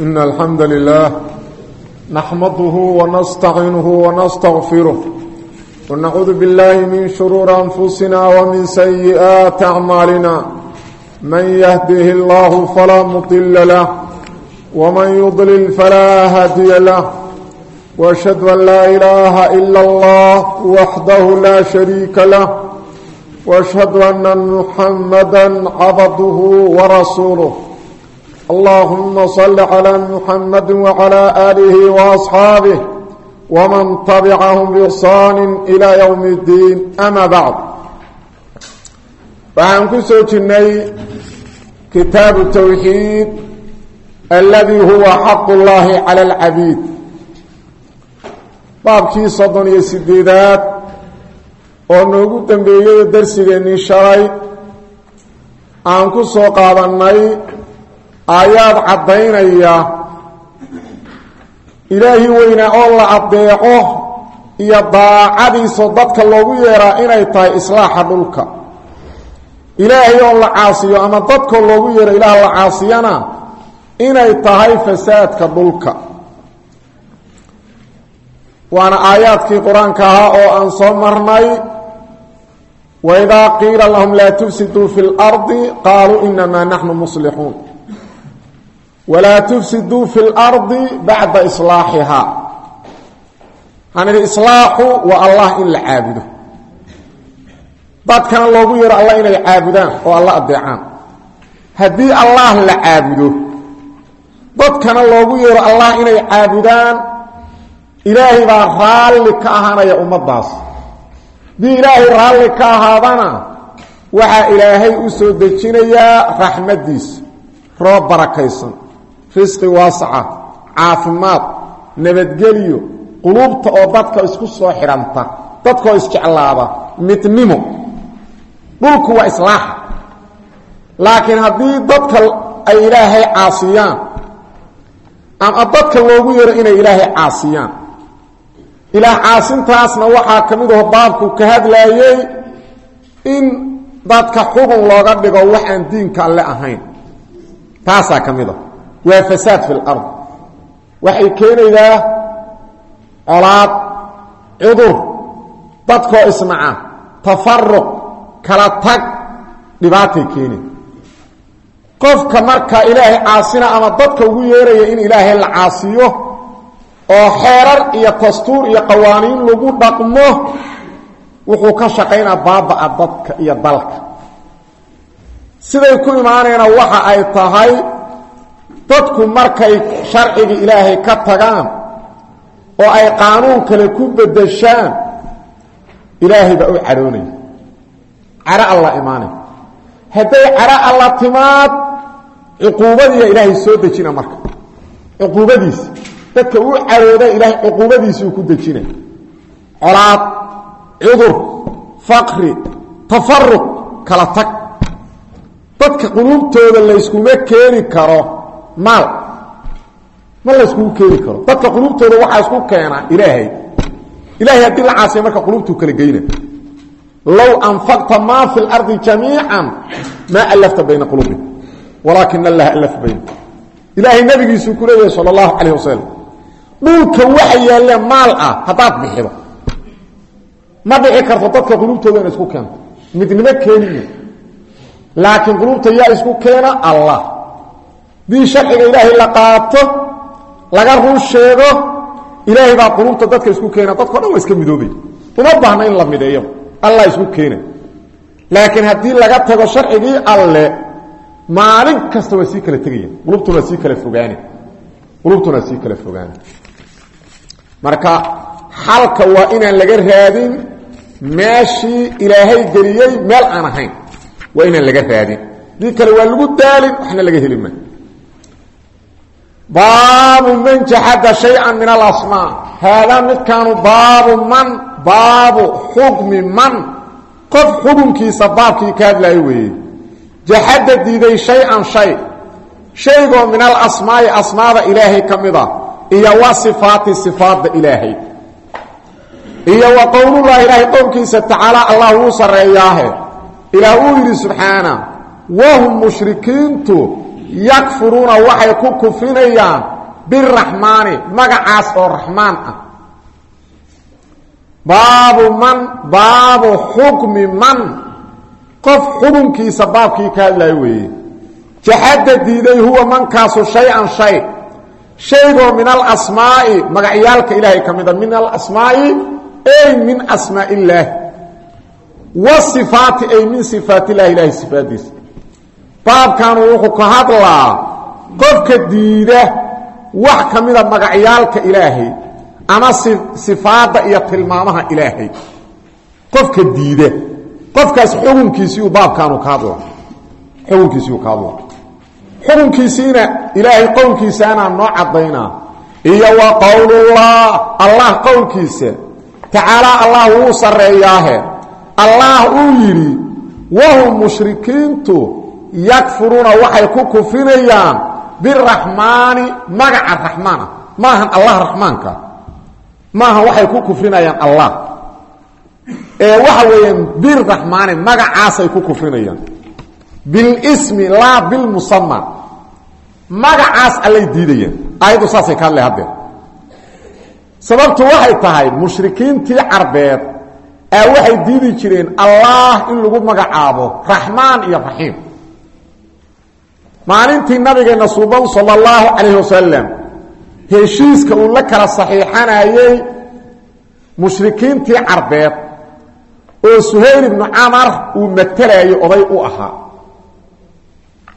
إن الحمد لله نحمده ونستعينه ونستغفره ونعوذ بالله من شرور أنفسنا ومن سيئات أعمالنا من يهده الله فلا مطل له ومن يضلل فلا هادي له وأشهد أن لا إله إلا الله وحده لا شريك له وأشهد أن محمدا عبده ورسوله allahuma salli calaa muxamadi wacalaa aalihi waasxaabih waman tabicahum biixsaani ilaa yowmi ddiin ama bacd waxaan ku soo jirnay kitaabu towxiid alladii huwa xaqu llaahi cala alcabiid baabkii soddon iyo sideedaad oo noogu dambeeyay darsigeennii shalay aan ku soo aayaad caddaynaya ilaahi weynaa oo la addeeco iyo daacadiisoo dadka loogu yeeraa inay tahay islaaxa dhulka. Ilaahay oo la caasiyo ama dadkoo loogu yeero ilaah la caasiyana inay tahay fasaadka dhulka. Waana aayaadkii qur'aanka ahaa oo aan soo marnay waidaa qiila lahum laa tufsiduu fi اlardi qaaluu inamaa naxnu muslixuun walaa tufsiduu fi اlardi bacda islaaxihaa. Idhi islaaxu waa allah in la caabudo. Dadkana loogu yeero allah inay caabudaan oo alla adeecaan haddii allah la caabudo dadkana loogu yeero allah inay caabudaan ilaahay baa raalli ka ahaanaya ummaddaas. Haddii ilaahay raalli ka ahaadana waxaa ilaahay u soo dejinayaa raxmaddiisa roob barakaysan risqi waasaca caafimaad nabadgelyo quluubta oo dadka isku soo xidhanta dadkaoo isjeclaada midnimo. Dhulku waa islaaxa laakiin haddii dadka ay ilaahay caasiyaan ama dadka loogu yeero inay ilaahay caasiyaan ilaah caasintaasna waxaa ka mid aho baabku ka hadlaayey in dadka xugun looga dhigo wax aan diinka alle ahayn. Taasaa ka waa fasaad fi lard waxay keenaydaa colaad cudur dadkoo isnaca tafaruq kala tag dhibaatay keenay qofka marka ilaahay caasina ama dadka ugu yeeraya in ilaahay la caasiyo oo xeerar iyo dastuur iyo qawaaniin lagu dhaqmo wuxuu ka shaqaynaa baaba-a dadka iyo dalka. Siday ku imaanayna waxa ay tahay dadku markay sharciga ilaahay ka tagaan oo ay qaanuun kale ku bedeshaan ilaahay baa u cadhoonaya cadho alla imaanay. Hadday cadho alla timaad cuquubadiiya ilaahay soo dejina marka. Cuquubadiisa. Dadka u cadhooda ilaahay cuquubadiisuu ku dejina colaad cudur faqri tafaruq kala tag. Dadka quluubtooda layskuma keeni karo maal. Ma layskugu keeni karo. Dadka quluubtooda waxaa isku keenaa ilaahay. Ilahay haddii la caasiya marka quluubtuu kala geyna low anfaqta maa fi lardi jamiica maa allafta bayna quluubihim. Walaakin allaha allafa bayna. Ilaahay nabigiisuu ku leeyahay sal allahu calayh wasalam waxa yaallee maal ah haddaad bixido. Ma dhici karto dadka quluubtooda ina isku keento midnimo keeniyo laakiin quluubta yaa isku keena allah dii sharciga ilaahay la qaato laga run sheego ilaahay baa quluubta dadka isku keena dadkao dhan waa iska midoobay uma baahna in la mideeyo. Allah isku keena laakiin haddii laga tago sharcigii alle maalin kasta waa sii kala tegaya qulubtuna sii kala fogaane. Qulubtuna sii kala fogaane. Marka xalka waa inaan laga raadin meeshii ilaahay geliyey meel aan ahayn. Waa inaan laga raadin. Dii kale waa lagu daalin waxna laga heli ma baabu man jaxada shaya min alasmaa haadaa midkaanu baabu man baabu xukmi man. Qof xukunkiisa baabkii ka hadlaayo weeye. Jaxada diiday shay-an shay. Shaygoo min alasmaa'i asmaada ilaahay ka mid a iyo wa sifaati sifaadda ilaahay. Iyo wa qowlullahi ilaahay qowlkiisa tacaala allah wuu sarreeyaahe. Ilaah uu yidhi subxaana wahum yakfuruuna waxay ku kufrinayaan biraxmaani magacaas oo raxmaan ah. Baabu man baabu xukmi man. Qof xukunkiisa baabkii ka hadlayo weeye. Jaxadda diiday huwa mankaasu shay-an shay. Shaygoo min alasmaa'i magacyaalka ilaahay ka mida min alasmaa'i ay min asmaa illaahi wasifaati ay min sifaat illahi ilahay sifaadiisa baabkanu wuxuu ka hadlaa qofka diida wax ka mida magacyaalka ilaahay ama sifaadda iyo tilmaamaha ilaahay. Qofka diida. Qofkaas xukunkiisiiu baabkaanu ka hadla xukunkiisiiu ka hadla xukunkiisiina ilaahay qowlkiisaanaa noo caddaynaa. Iyo wa qowlullah allah qowlkiisa. Tacaalaa allah wuu sarreeyaahe. Allah uu yidhi wahum mushrikiintu yakfuruuna waxay ku kufrinayaan biraxmaani magaca raxmaan ah maahan allah raxmaanka maahan waxay ku kufrinayaan allah. Ee waxa weeyaan biraxmaani magacaasay ku kufrinayaan bilismi laa bilmusama magacaas allay diidayaan. Aayaddu saasay ka hadle haddee sababtu waxay tahay mushrikiintii carbeed ee waxay diidi jireen allah in lagu magacaabo raxmaan iyo raxiim maalintii nabigeenna suuban sala allahu calayhi wasalam heshiiska uu la kala saxiixanayey mushrikiintii carbeed oo suhayl ibnu camar uu matelayay oday u ahaa.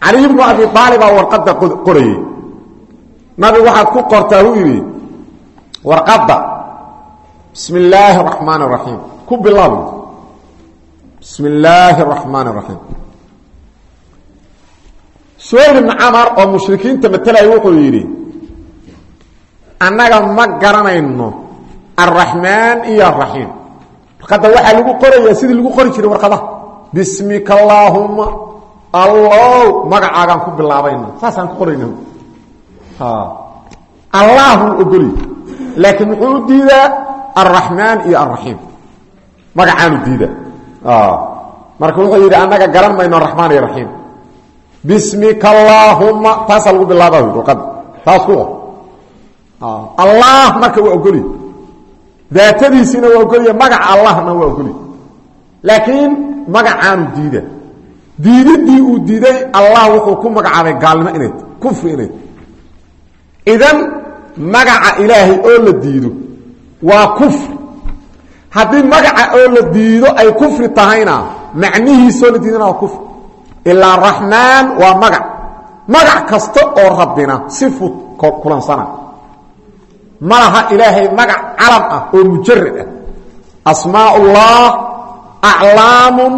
Cali bnu abi aalibaa warqadda qorayey nabigu waxaad ku qortaa uu yidhi warqadda bismi illaahi araxmaan raxiim ku bilaab bismi illaahi araxmaan raxiim suhayl ibnu camar oo mushrikiinta matelaya wuxuu yidhi annaga ma garanayno alraxmaan iyo araxiim warqadda waxaa lagu qorayaa sidii lagu qori jiray warqadaha bismika allaahuma allow magacaagaan ku bilaabayna saasaan ku qorayna allah wuu ogolya laakiin muxuu u diidaa alraxmaan iyo alraxiim magacaanu diida. Marka wuxuu yidhi annaga garan mayno araxmaan iyo raxiim bismika allaahuma taasaa lagu bilaaba warqadda taas ku allah marka waa ogolya daatadiisiina waa ogolya magaca allahna waa ogolya laakiin magacaanu diida. Diididii uu diiday allah wuxuu ku magacaabay gaalnimo inay kufri inay. Idan magaca ilaahay oo la diido waa kufri. Haddii magaca oo la diido ay kufri tahayna macnihiisoo ilaa raxmaan waa magac. Magac kasta oo rabbina sifu kulansana. Ma laha ilaahay magac calam ah oo mujarad ah. Asmaa ullah aclaamun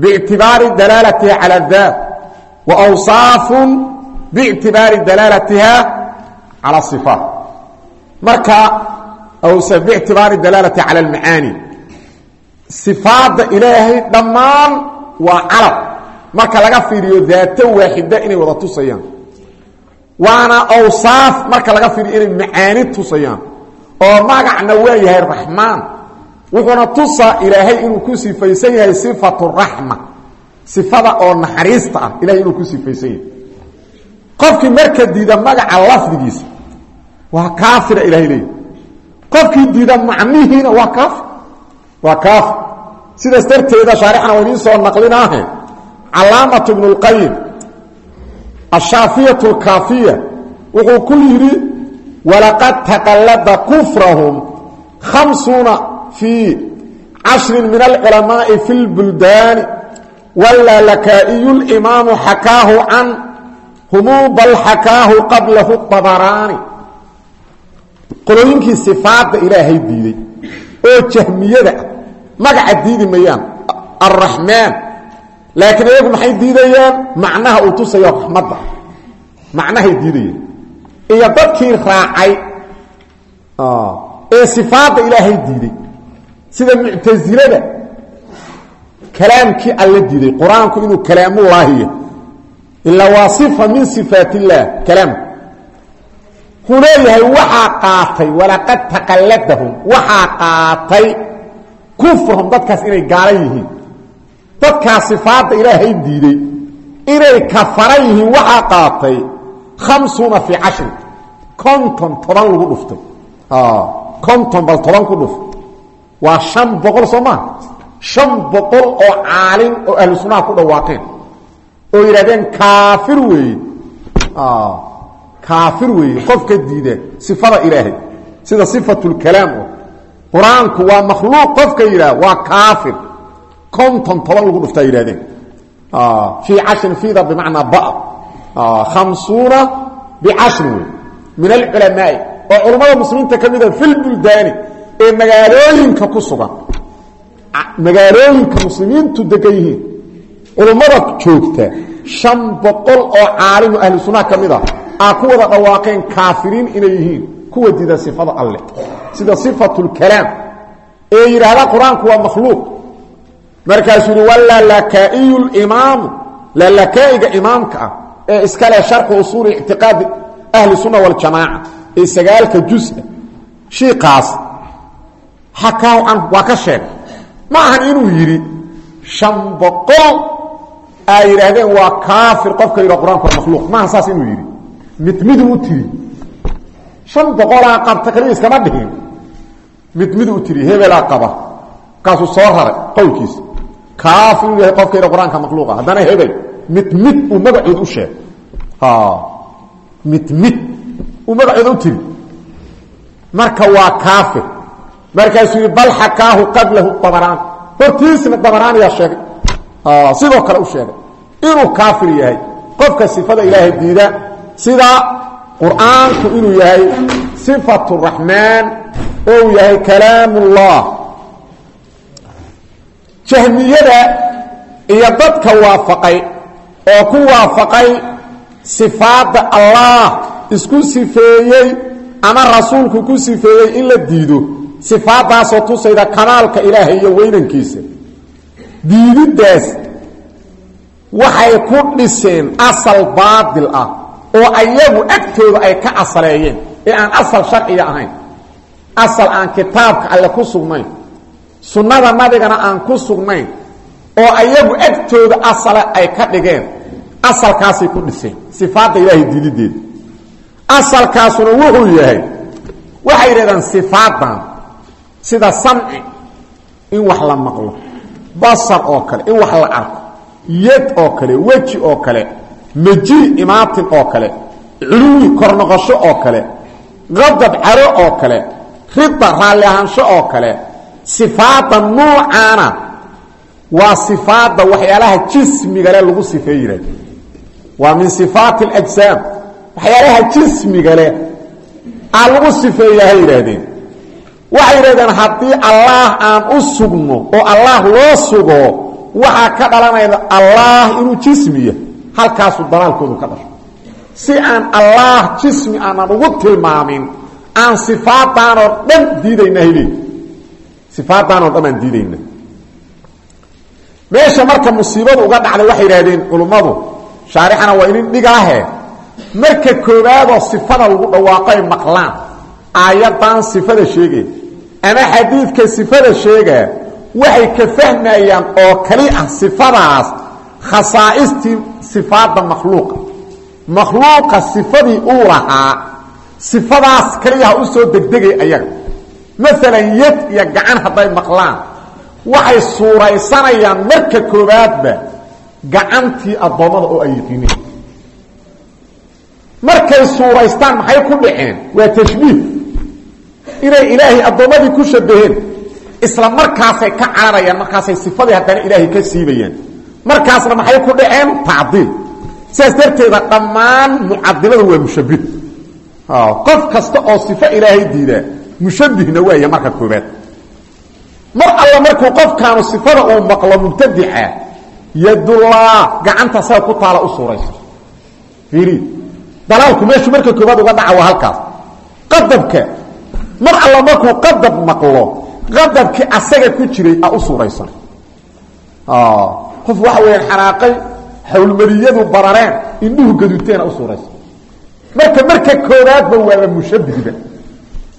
bictibaari dalaalatiha cala daat wa awsaafun bictibaari dalaalatiha cala ifaat marka bictibaari dalaalatiha cala almacaani. Sifaadda ilaahay dhammaan waa calam marka laga fiiriyo daato waaxida inay wada tusayaan. Waana awsaaf marka laga fiiriyo inay macaani tusayaan. Oo magacna waa yahay raxmaan. Wuxuuna tusaa ilaahay inuu ku sifaysan yahay sifatu raxma. Sifada oo naxariista ah ilahay inuu ku sifaysan yahay. Qofkii marka diida magaca lafdigiisa waa kaafira ilahay leeyahy diida macnihiina waa kaafir waa kaafir sidaas darteeda shaarixna waa idiin soo naqlinaahe calaamatu ibnu اlqayim ashaafiyaة اlkaafiya wuxuu ku yidhi walaqad taqallada kufrahum khamsuuna fii cashrin min alculamaaءi fi اlbuldaani wala lakaa'iyu اlimaamu xakaahu can humu bal xakaahu qablahu طabaraani qolooyinkii sifaadda ilaahay diiday oo jahmiyada ah magaca diidi mayaan alraxmaan laakiin iyagu maxay diidayaan? Macnaha uu tusayo raxmadda macnahay diidayaan. Iyo dadkii raacay ee sifaadda ilaahay diiday sida muctasilada kalaamkii alla diiday qur'aanku inuu kalaamullaahiya ilaa waa sifa min sifaat illaah kalaamku wuxuu leeyahay waxaa qaatay walaqad taqalladahum. Waxaa qaatay kufrahum dadkaas inay gaalan yihiin dadkaas sifaadda ilaahay diiday inay kafara yihiin waxaa qaatay khamsuuna fii cashrin konton toban lagu dhuftay. Konton bal toban ku dhuf waa shan boqol soo maa shan boqol oo caalin oo ahlu ku dhawaaqeen. Oo yidhahdeen kaafir weeye kaafir weeye qofka diida sifada ilaahay sida sifatulkalaam oo qur'aanku waa makhluuq. Qofka yidhaah waa kaafir konton toban lagu dhuftaa yidhahdeen fii cashrin fiida bimacnaa ba. Khamsuuna bicashrin wey min alculamaai. Oo culammada muslimiinta ka mida fi lbuldaani ee magaalooyinka ku sugan. Magaalooyinka muslimiintu degan yihiin. Culummada joogta shan boqol oo caalimu ahlu sunnaha ka mid a aa ku wada dhawaaqeen kaafiriin inay yihiin. Kuwa diida sifada alleh sida sifatulkalaam ee yidhaahda qur'aanku waa makhluuq markaasuu yihi walalakaiyu limaamu lalakaa'iga imaamka ah ee iskale sharxu usuuli ictiqaadi ahli sunna waljamaaca ee sagaalka jusa shiikaas xakaahu canhu waa ka sheegay ma ahan inuu yidhi shan boqol ay yidhaahdeen kaafir qofka yidha qur'aanku makhluuq. Maaha saas inuu yidhi. Mid midu u tiri shan boqolaa qabta kaliya iskama dhihin. Mid midu u tiri hebelaa qaba. Markaasuu soo raray qowlkiisa kaafir inuu yahay qofka yidha qur'aanka makhluuqa. Haddana hebel mid mid uu magacood u sheeg. Mid mid uu magacooda u tiri. Marka waa kaafir. Markaasuu yidhi bal xakaahu qablahu dabaraan. Hortiisna dabaraaniyaa sheegay. Sidoo kale u sheegay. Inuu kaafir yahay qofka sifada ilaahay diida sida qur'aanku inuu yahay sifatu raxmaan oo uu yahay kalaam ullah jahmiyada iyo dadka waafaqay oo ku waafaqay sifaadda allah isku sifeeyey ama rasuulku ku sifeeyey in la diido sifaadaasoo tusayda kamaalka ilaahay iyo weynankiisa. Diididdaas waxay ku dhiseen asal baadil ah oo ayagu agtooda ay ka asaleeyeen ee aan asal sharciga ahayn. Asal aan kitaabka alle ku sugnayn sunnada nabigana aan ku sugnayn oo ayagu agtooda asale ay ka dhigeen asalkaasay ku dhiseen sifaadda ilaahay diidideeda asalkaasuna wuxuu yahay waxay yidhahdaan sifaadan sida samci in wax la maqlo basar oo kale in wax la arko yad oo kale weji oo kale maji imaatin oo kale culuwi kornoqosho oo kale qadab caro oo kale rida raalli ahaansho oo kale sifaadda nuucaana waa sifaadda waxyaalaha jismigale lagu sifeey yihahd waa min sifaati اlajsaam waxyaalaha jismiga leh aa lagu sifeeyahay yidhaahdeen. Waxay yidhahdeen haddii allaah aan u sugno oo allaah loo sugo waxaa ka dhalanayda allaah inuu jismiya halkaasuu dalaalkoodu ka dhasho. Si aan allaah jismi aanan ugu tilmaamin aan sifaadaanoo dhan diidayna heli sifaadaanoo dhan aan diidayna meesha marka musiibadu uga dhacday waxay yidhahdeen culummadu shaarixana waa inin dhigaahe marka koowaadoo sifada lagu dhawaaqoy maqlaan aayaddan sifada sheegaya ama xadiidka sifada sheegaya waxay ka fahmayaan oo kali ah sifadaas khasaa'istii sifaadda makhluuqa. Makhluuqa sifadii uu lahaa sifadaas kaliyaha u soo degdegay ayaga maalan yad iyo gacan hadday maqlaan. Waxay suuraysanayaan marka koowaadba gacantii addoommada oo ay yiqiineen markay suuraystaan maxay ku dhaceen? Waa tashbiih. Inay ilaahay addoommadii ku shabaheen isla markaasay ka cararayaan markaasay sifadii haddana ilaahay ka siibayaan. Markaasna maxay ku dhaceen? Tacdiil. Sidaas darteeda dhammaan mucadiladu waa mushabih qof kasta oo sifo ilaahay mushabihna waaya marka koobaad mar alla markuu qofkaanu sifada uu maqlo mubtadica yadullah gacanta saga ku taala u suurayso. Fiiri dalaalku meeshu marka koobaad uga dhaca waa halkaas. Qadabka mar alla markuu qadab maqlo qadabkii asaga ku jiray a u suuraysan qof waxa weeyaan xanaaqay xawlmariyadu barareen indhuhu gaduuteena u suuraysan marka marka koobaadba waaba mushabihba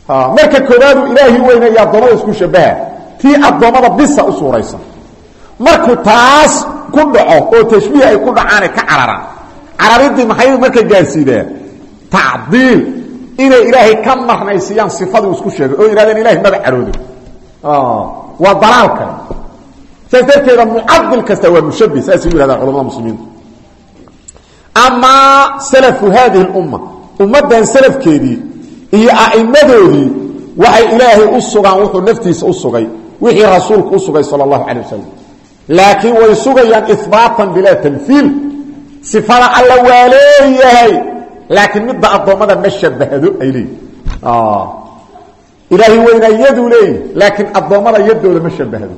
marka koobaadu ilaahi weyna iyo addoommada isku shabaha tii addoommada bisa u suuraysan. Markuu taas ku dhaco oo tashbiih ay ku dhacaanay ka cararaan cararidii maxay marka gaarsiideen? Tacdiil. Inay ilaahay ka marnaysiiyaan sifadii isku sheegay oo yidhahdeen ilahay maba caroodo waa dalaalka saas darteeda mucadil kasta waa mushabbih saasay u yihahdaan culamada muslimiinta. Amaa salafu haadihi اlumma ummaddan salafkeedii iyo a'immadoodii waxay ilaahay u sugaan wuxuu naftiisa u sugay wixii rasuulku u sugay sal calay wasalam laakiin way sugayaan ihbaatan bilaa tamhiil sifada alla waa leeyahay laakiin midda addoommada ma shabahdo ay leeyihi ilaahi weynaa yaduu leeyahy laakiin addoommada yadooda ma shabahdo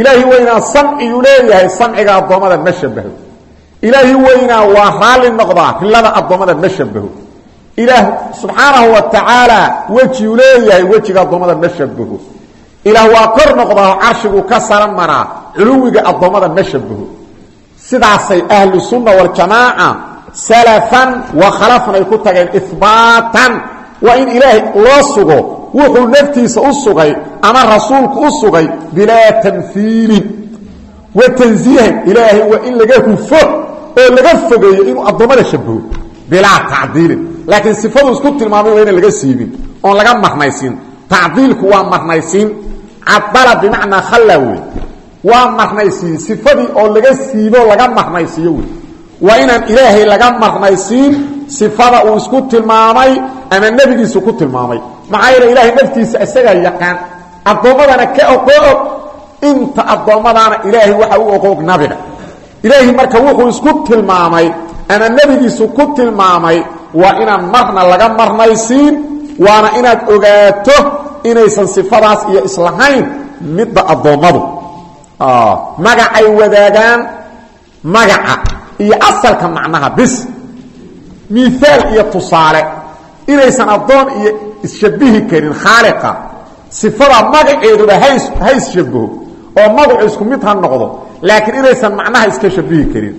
ilaahi weynaa samciyuu leeyahay samciga addoommada ma shabaho ilaahi weynaa waa noqdaa rilada addoommada ma shabaho ilaah subxaanahu wa tacaala wejiyuu leeyahay wejiga addoommada ma shabaho ilaah waa kor noqdaa carshiguu ka sara maraa culuwiga addoommada ma shabaho sidaasay ahlu sunna waljamaaca salafan wa khalafan ay ku tageen ihbaatan waa in ilaahay loo sugo wuxuu naftiisa u sugay ama rasuulku u sugay bilaa tamhiilin wa laakiin sifadu isku tilmaamay waa inaan laga siibin oon laga marnaysiin tacdiilku waa marnaysiin cadala bimacnaa khalla wey waa marnaysiin sifadii oo laga siibo laga marnaysiiyo wey waa inaan ilaahay laga marnaysiin sifada uu isku tilmaamay ama nebigiisu ku tilmaamay. Maxaa yeele ilaahay naftiisa isagaa yaqaan addoommadana ka oqoog inta addoommadaana ilaahay waxa u oqoog nabiga. Ilaahay marka wuxuu isku tilmaamay ama nebigiisu ku tilmaamay waa inaan marna laga marnaysiin waana inaad ogaato inaysan sifadaas iyo islahayn midda addoommadu. Magacay wadaagaan magaca iyo asalka macnaha bis. Miaal iyo tusaale. Inaysan addoon iyo isshabihi karin khaaliqa. Sifada magaceeduba ha isshabaho oo magacu isku mid ha noqdo laakiin inaysan macnaha iska shabihi karin.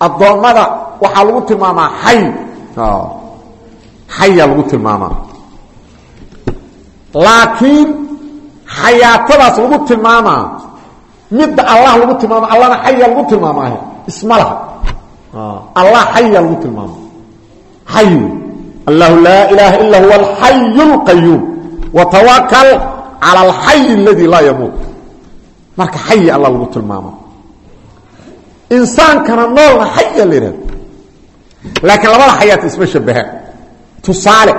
Addoommada waxaa lagu tilmaamaa xay. Xaya lagu tilmaamaa. Laakiin xayaatadaas lagu tilmaamaa. Midda allah lagu tilmaama allana xaya lagu tilmaamaahe isma laha. Allah xaya lagu tilmaama xay. Allahu laa ilaaha ila huwa alxayu اlqayuum watawakal cala alxay اladii laa yamuut marka xayi alla lagu tilmaama insaankana noolna xaya la yihahdo laakiin labada xayaata isma shabahaan tusaale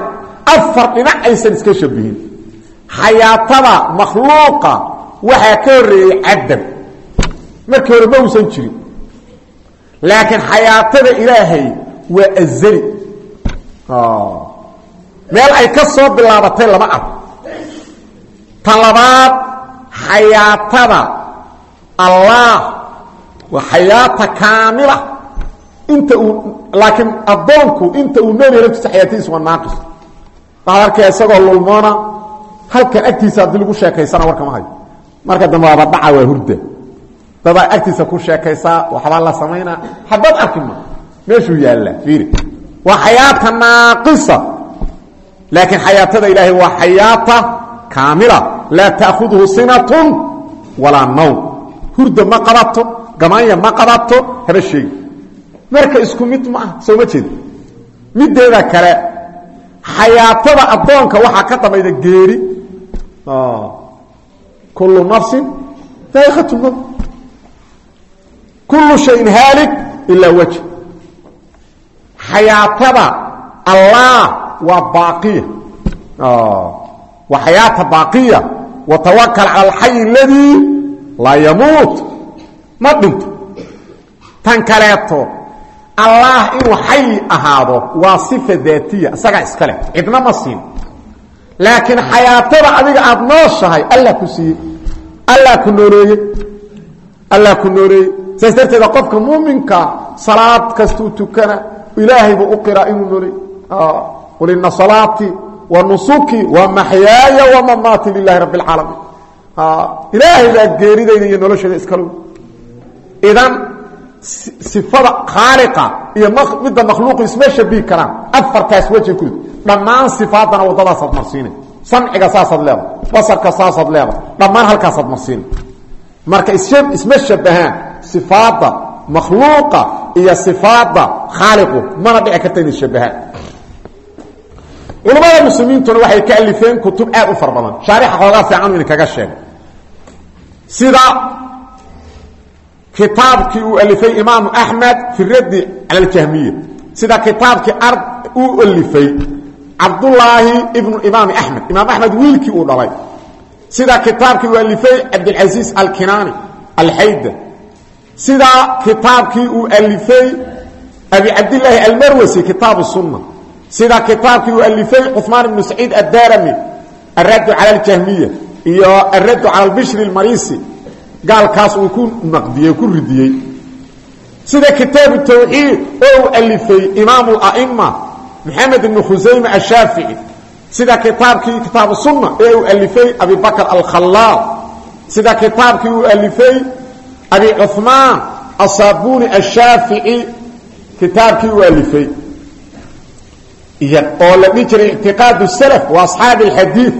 afar dhinac aysan iska shabihin xayaatada makhluuqa waxaa ka horeeyey cadam markii hore ma uusan jirin. Laakiin xayaatada ilaahay waa azali. Meel ay ka soo bilaabatay lama arko tan labaad xayaatada allah waa xayaata kaamila inta uu laakiin addoonku inta uu nebiga naftiisa xayaatadiisu waa naaqis. Waxaad arkaya isagoo lulmoona halkan agtiisa haddii lagu sheekaysana warkama hayo. Marka dambe waaba dhaca waa hurda. Dadaa agtiisa ku sheekaysaa waxbaa la samaynaa xabad arki ma meeshuu yaallaa fiiri. Waa xayaata naaqisa. Laakiin xayaatada ilaahay waa xayaata kaamila. Laa ta'khuduhu sinatun walaa nawm. Hurda ma qabato gamaanya ma qabato haba sheegi marka isku mid ma ah soo ma jeed mideeda kale xayaatada addoonka waxaa ka damayda geeri. Kullu nafsin daa'iqat lmowt kullu shayin haalik ilaa wajh. Xayaatada allah waa baaqiya. Waa xayaata baaqiya. Watawakal cala alxay aladii laa yamuut. Ma dhinto tan kaleeto allah inuu xay ahaado waa sifa daatiya isagaa iska leh. Cidna ma siin. Laakiin xayaatada adiga aada nooshahay alla ku siiyey allaa ku nooleeye allaa ku nooleeyey saas darteeda qofka muuminka salaad kastuu tukana ilaahay buu u qiraa inuu nooley qul ina salaatii wa nusuki wa maxyaaya wamamaati lilahi rabbi اlcaalamiin ilaahay baa geeridayda iyo noloshayda iskalo idan sifada khaaliqa iyo midda makhluuqu isma shabihi karaan afartaas weji ku dhammaan sifaadana waddadaasaad marsiina samciga saasaad leedahay basarka saasaad leedahay dhammaan halkaasaad marsiina marka isma shabahaan sifaadda makhluuqa iyo sifaadda khaaliqu mana dhici karta inay shabahaan culamada muslimiintuna waxay ka alifeen kutub aad u fara badan. Shaarixa xoogaa fiican inu idinkaga sheego sida kitaabkii uu alifay imaamu axmed fi raddi cala aljahmiya. Sida kitaabkii ard uu alifay cabdullaahi ibnu imaami axmed. Imaam axmed wiilkii uu dhalay. Sida kitaabkii uu alifay cabdilcasiis alkinaani alxayda sida kitaabkii uu alifay abi cabdilaahi almarwasi kitaabu sunna. Sida kitaabkii uu alifay cuثmaan ibnu saciid addarami alraddu cala aljahmiya iyo alraddu cala albishri اlmarisi gaalkaas uu ku naqdiyey ku ridiyey. Sida kitaabu tawxiid oo uu alifay imaamu aima maxamed ibnu khusayme ashaafici sida kitaabkii kitaabu sunna ee uu alifay abi bakr alkhalaal sida kitaabkii uu alifay abi cumaan asaabuni ashaafici kitaabkii uu alifay. Oo la dhihi jiray ictiqaadu salaf waa asxaabi alxadiid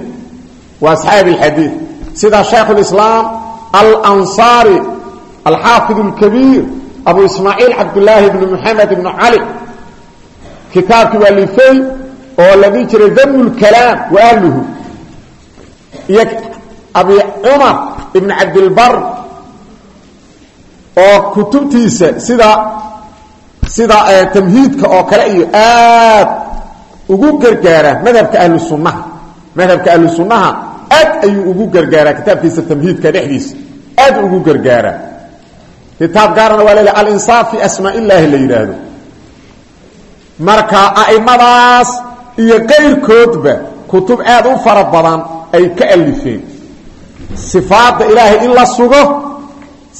waa asxaabi alxadiid sida shaykhulislaam alansaari alxaafid اlkabiir abu ismaaciil cabdulaahi bni moxamed ibni cali kitaabkii waa lifey oo la dhihi jiray dam اlkalaam wa ahluhu. Iyo abi cumar ibn cabdilbar oo kutubtiisa sida sida eh, tamhiidka oo kale iyo aad ugu gargaara madhabka ahlusunnaha madhabka ahlusunnaha aad ayuu ugu gargaaraa kitaabkiisa tamhiidka dhexdiisa aad ugu gargaaraa kitaab gaarana waa lel alinsaaf fi asmaa illaahi la yidhaahdo. Marka a'imadaas iyo qayrkoodba kutub aad u fara badan ay ka alifeen. Sifaadda ilaahay in sugo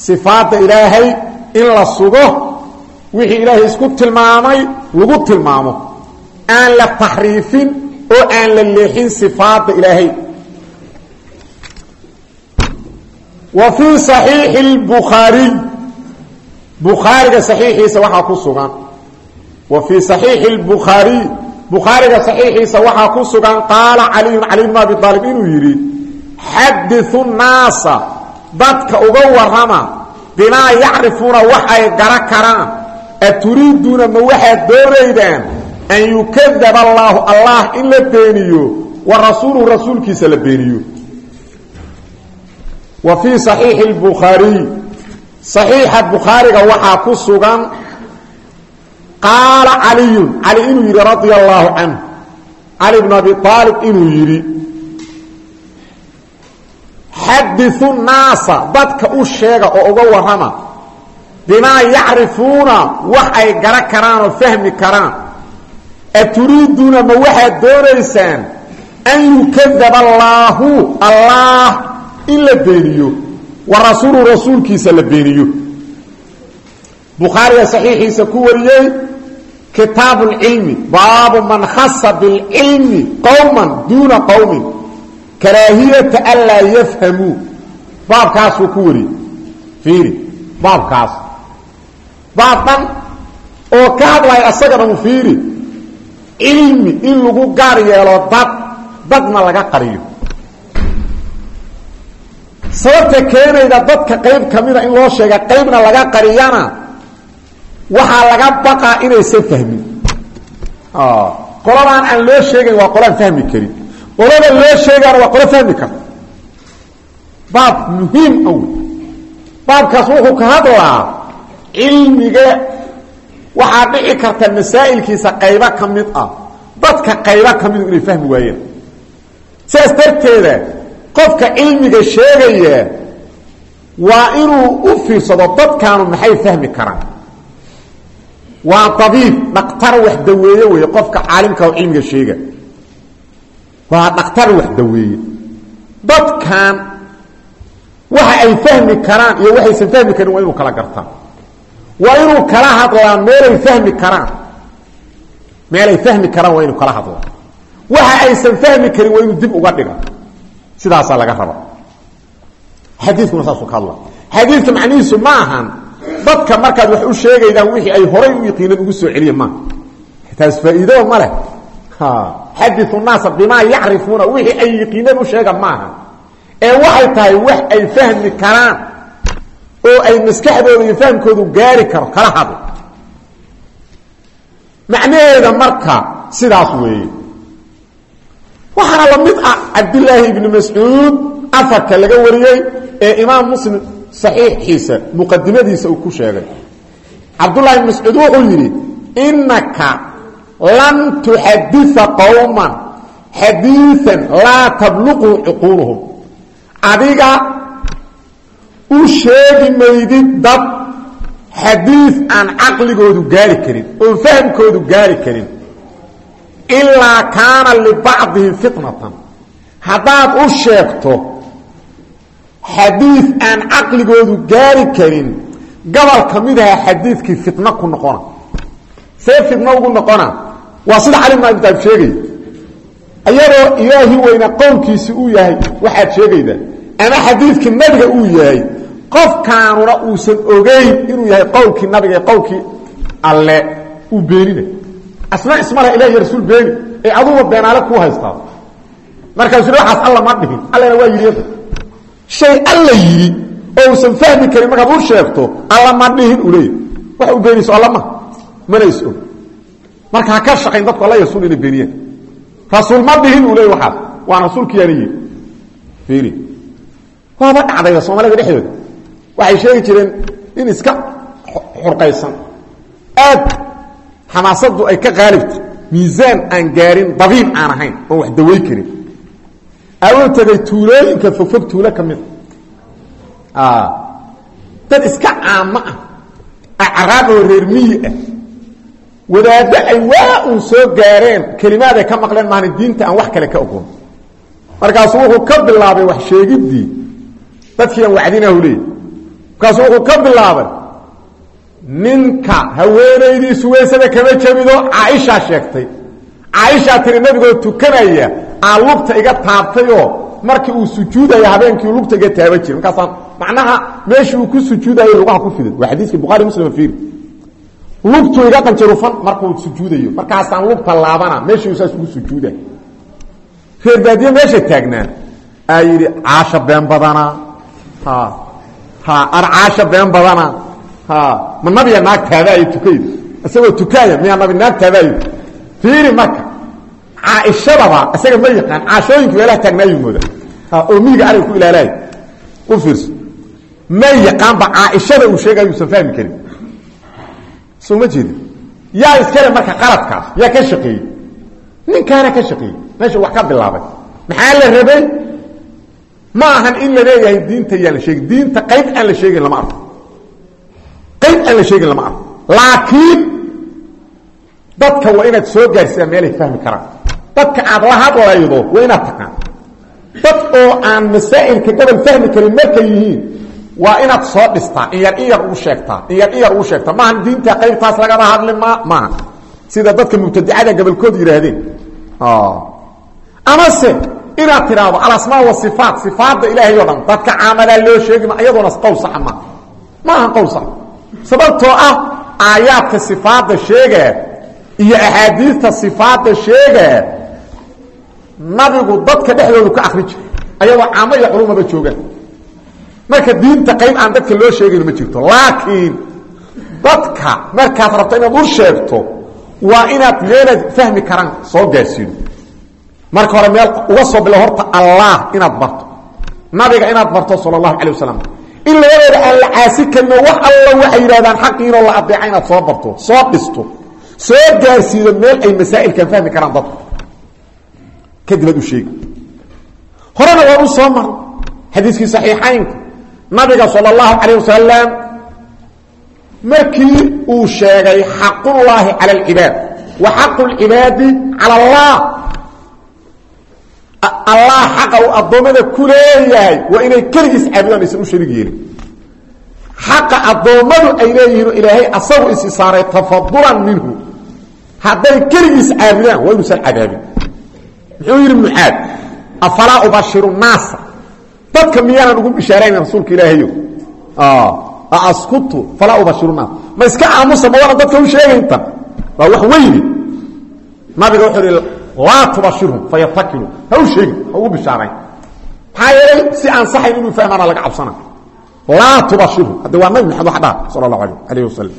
sifaadda ilaahay in sugo wixii ilaahay isku tilmaamay lagu tilmaamo. Aan la taxriifin oo aan la leexin sifaadda ilaahay wa fii saxiixi lbukhaariy bukhaariga saxiixiisa waxaa ku sugan. Wa fii saxiixi lbukhaariy bukhaariga saxiixiisa waxaa ku sugan. Qaala caliyun cali bn abi aalib inuu yidhi xadiu naasa dadka uga warrama bimaa yacrifuuna waxay gara karaan aturiiduuna ma waxaad doonaydaan an yukadab allaahu allah in la beeniyo wa rasuuluhu rasuulkiisa la beeniyo? wa fii saxiixi lbukhaariy saxiixa bukhaariga waxaa ku sugan qaala caliyun cali inuu yidhi radia allaahu canhu cali bn abi aalib inuu yidhi xadiu naasa dadka u sheega oo uga warrama bimaa yacrifuuna wax ay gara karaan oo fahmi karaan. Aturiiduuna ma waxaad doonaysaan an yukadab allaahu allah in la beeniyo wa rasuulu rasuulkiisa la beeniyo bukhaariga saxiixiisa ku wariyey kitaabu اlcilmi baabu man khasa biاlcilmi qowma duuna qowmin karaahiyata anlaa yafhamuu. Baabkaasuu ku wariyey fiiri baabkaas. Baab dhan oo ka hadlaya asagana u fiiri. Cilmi in lagu gaar yeelo dad dadna sababta keenayda dadka qayb ka mida in loo sheega qaybna laga qariyana waxaa laga baqaa inaysan fahmin. Qoladaan aan loo sheegayn waa qolaan fahmi karin. Qolada loo sheegaana waa qolo fahmi karta baab muhiim aw baabkaas wuxuu ka hadlaa cilmiga waxaa dhici karta masaa'ilkiisa qaybo ka ah. Dadka qaybo ka inay fahmi waayeen. Sidaas darteeda qofka cilmiga sheegaya waa inuu u fiirsado dadkaanu maxay fahmi karaan? Waa dabiib dhaktar wax daweeye weeye qofka caalimka cilmiga sheega. Waa dhaktar wax daweeye. Dadkan waxa ay fahmi karaan iyo waxaysan fahmi karin waa inuu kala gartaa waa inuu kala hadlaa meelay fahmi karaan. Meelay fahmi karaan waa inuu kala hadlaa waxa aysan fahmi karin waa inuu dib uga dhiga sidaasaa laga raba xadiikuna saasuu ka hadla xadiidka macnihiisu ma ahan. Dadka markaad wax u sheegaydaan wixii ay horay u yaqiineen ugu soo celiya maaha taas faa'iido ma leh. Xadiu naasa bimaa yacrifuuna wixii ay yaqiineen u sheega maaha ee waxay tahay wax ay fahmi karaan oo ay maskaxdooda iyo fahamkoodu gaari karo kala hadla macnaheeda waxaana la mid ah cabdilaahi ibni mascuud afarka laga wariyey ee imaam muslim saxiixiisa muqadimadiisa uu ku sheegay. Cabdullahi ibn mascuud wuxuu yidhi inaka lan tuxadia qowman xadiian laa tabluqu cuquuluhum adiga u sheegi maydid dad xadiid aan caqligoodu gaari karin oo fahamkoodu gaari karin ilaa kaana libacdihim fitnatan haddaad u sheegto xadiid aan caqligoodu gaari karin gobol ka mid aha xadiidkii fitno ku noqona see fitno ugu noqona waa sida cali bn abi taalib sheegay iyadoo ilaahi weyna qowlkiisi uu yahay waxaad sheegaydaa ama xadiidkii nabiga uu yahay qofkaanuna uusan ogeyn inuu yahay qowlkii nabiga qowlkii alle uu beenina asna ismale ilah iyo rasuul beeni ee aduuba beenaale kuu haystaa markaasuu waxaas alla ma dhihin allana waa yidhi shay alla yidhi oo uusan fahmi karin markaad u sheegto alla ma dhihin uu leeyahy wax u beenayso alla ma mana is og. Marka ha ka shaqayn dadku alla rasuul inay beeniyaan. Rasuul ma dhihin uu leey waxaas waan rasuulkiyaana yidhi. Fiiri. Waaba dhacdayba soomaalida dhexdooda. Waxay sheegi jireen in iska xurqaysan xamaasadu ay ka qaalibta miisaan aan gaarin dabiib aan ahayn oon wax daway karin. Awuu tagay tuulooyinka fogfog tuulo ka mida dad iska caamo ah acraab oo reer miyi ah. Wadaaddo ay waa uun soo gaareen kelimaad ay ka maqleen maana diinta aan wax kale ka ogon markaasuu wuxuu ka bilaabay wax sheegiddii. Dadkii aan wacdinahu leeyay markaasuu wuxuu ka bilaabay ninka haweenaydiisu weysada kama jabido caaishaa sheegtay. Caaishaa tiri nabigoo tukanaya aa lugta iga taabtayoo markii uu sujuudaya habeenkii lugta iga taaban jira markaasaan macnaha meeshii uu ku sujuudayo lugaha ku fiday waa xadiiskii bukhari muslim fiiri lugtuu iga qanjarufan markuu sujuudayo. Markaasaan lugta laabana meeshii uu saas ugu sujuuday. Meesha taagnaan. Aa yidhi been badanaa ha ha ar caasha been badanaa ha ma nabiga naag taabaayo tukayda isagoo tukaaya miyaa nabi naag taabaayo fiiri marka caaishadaba isaga ma yaqaan caashooyinka meelaha taagnaayu mooda oo miyiga ariga ku ilaalaaya u fiirso. Ma yaqaanba caaishada uu sheegay uusan fahmi karin. Soo ma jeedi yaa iskale marka qaladkaas yaa ka shaqeeyey. Ninkaana ka shaqeeyey. Meesha wax ka bilaabay. Maxaa la rabay? Ma ahan in la leeyahay diinta yaan la sheegin diinta qayb aan la sheegin lama arko qayb aan la sheegin lama arko. Laakiin dadka waa inaad soo gaarsidaa meelay fahmi karaan. Dadka aad la hadlaydo waa inaad taqaan. Dad oo aan masaa'ilka gobol fahmi karin markay yihiin waa inaad soo dhistaa in yar in yar ugu sheegtaa in yar in yar ugu sheegtaa maaha diinta qaybtaas lagama hadli ma maaha sida dadka mubtadicada gobolkood yidhaahdeen amase inaad tidhaahdo alasmaa wasifaat sifaadda ilaahay o dhan dadka caamadaa loo sheegi ma iyadoona qowl saxa maaha maaha sababtoo ah aayaadka sifaadda sheegaa iyo axaadiista sifaadda sheegaa nabigu dadka dhexdoodu ka akri jira ayadoo caamo iyo culumaba joogaan marka diinta qayb aan dadka loo sheegayn ma jirto laakiin dadka markaad rabto inaad u sheegto waa inaad meelaad fahmi karaan soo gaarsiino marka hore meel uga soo bilo horta allah inaad barto. Nabiga inaad barto sala allahu calay wasalam in labadooda aan la caasi karino wax alla waxay yidhahdaan xaqiinoo la adeeca inaad soo barto soo dhisto soo gaarsiido meel ay masaa'ilkan fahmi karaan dadku kadib aad u sheegi. Horena waa u soo maray xadiiskii saxiixaynka nabiga sal اllahu calayh wasalam markii uu sheegay xaqullaahi cala alcibaad wa xaqu lcibaadi cala allah allah xaqa uu addoommada ku leeyahay waa inay keligiis caabudaan aysan u shariig yeelin. Xaqa addoommadu ay leeyihiin oo ilaahay asagu isi saaray tafadulan minhu. Hadday keligiis caabudaan waa inuusan cadaabin muxuu yidhi mucaad afalaa ubashiru naasa? Dadka miyaanan ugu bishaarayna rasuulka ilaahayo? Askutu falaa ubashiru naas. Ma iska aamusa ma waana dadka u sheegayntan waa wax weyne nabiga wuxuu ihi laa tubashirhum fayatakilu ha u sheegin ha ugu bishaarayn maxaa yeelay si aan saxayn inuu fahmaana laga cabsana. Laa tubashiru hadde waa nabi maxamed wax dhaa sala allahu ala alayh wasalam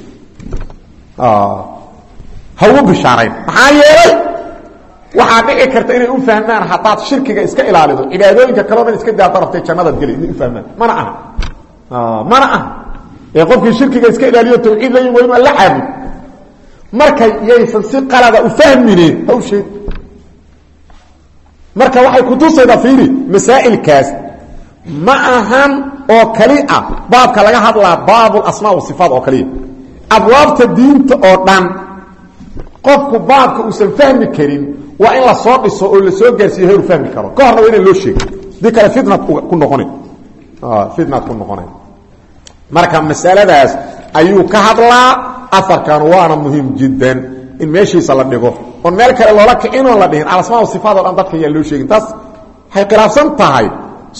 ha ugu bishaarayn maxaa yeelay waxaa dhici karta inay u fahmaan haddaad shirkiga iska ilaalido cibaadooyinka kaleo dhan iska daada rabtay jannadaad geli inay ufahmaan mana aha. Mana aha. Ee qofkii shirkiga iska ilaaliyo tawxiid la waa inu alla caabud marka yaysan si qalada u fahmineen hawsheed marka waxay kutusaydaa fiiri masaa'ilkaas ma ahan oo kali ah. Baabka laga hadlaa baabul asmaa wa sifaat oo kaliya abwaabta diinta oo dhan qofku baabka uusan fahmi karin waa in la soo dhiso oo la soo gaarsiiyo heeru fahmi karo. Ka horna waa loo sheegi dii kale fitnad ku noqona fitnad ku noqonay marka masaladaas ayuu ka hadlaa afarkan waana muhiim jiddan in meeshiisa la dhigo oon meel kale loola kicinoon la dhihin alasmaa sifaat o dhan dadka ayaan loo sheegin. Taas waxay khilaafsan tahay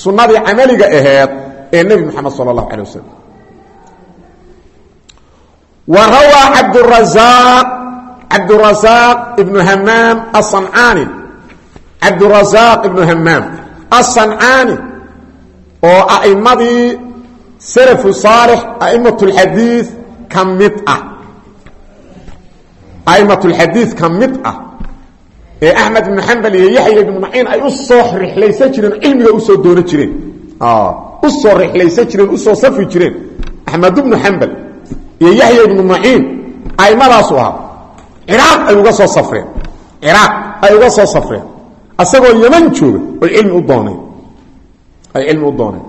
sunnadii camaliga aheed ee nebi moxamed sala allahu calay wasalam wa rawaa cabdurasaaq cabdurasaaq ibnu hamaam asancaani cabdurasaaq ibnu hamaam asancaani oo a'immadii salafu saalix a'immat lxadiid ka mid ah a'immat lxadiid ka mid ah ee axmed ibnu xambal iyo yaxya ibnu maciin ay u soo rixlaysan jireen cilmiga u soo doonan jireen. U soo rixlaysan jireen u soo safri jireen. Axmed ibnu xambal iyo yaxya ibnu maciin a'imadaasu ahaa. Ciraaq ay uga soo safreen. Ciraaq ay uga soo safreen. Asagoo yaman jooga oy cilmi u dooneen ay cilmi u dooneen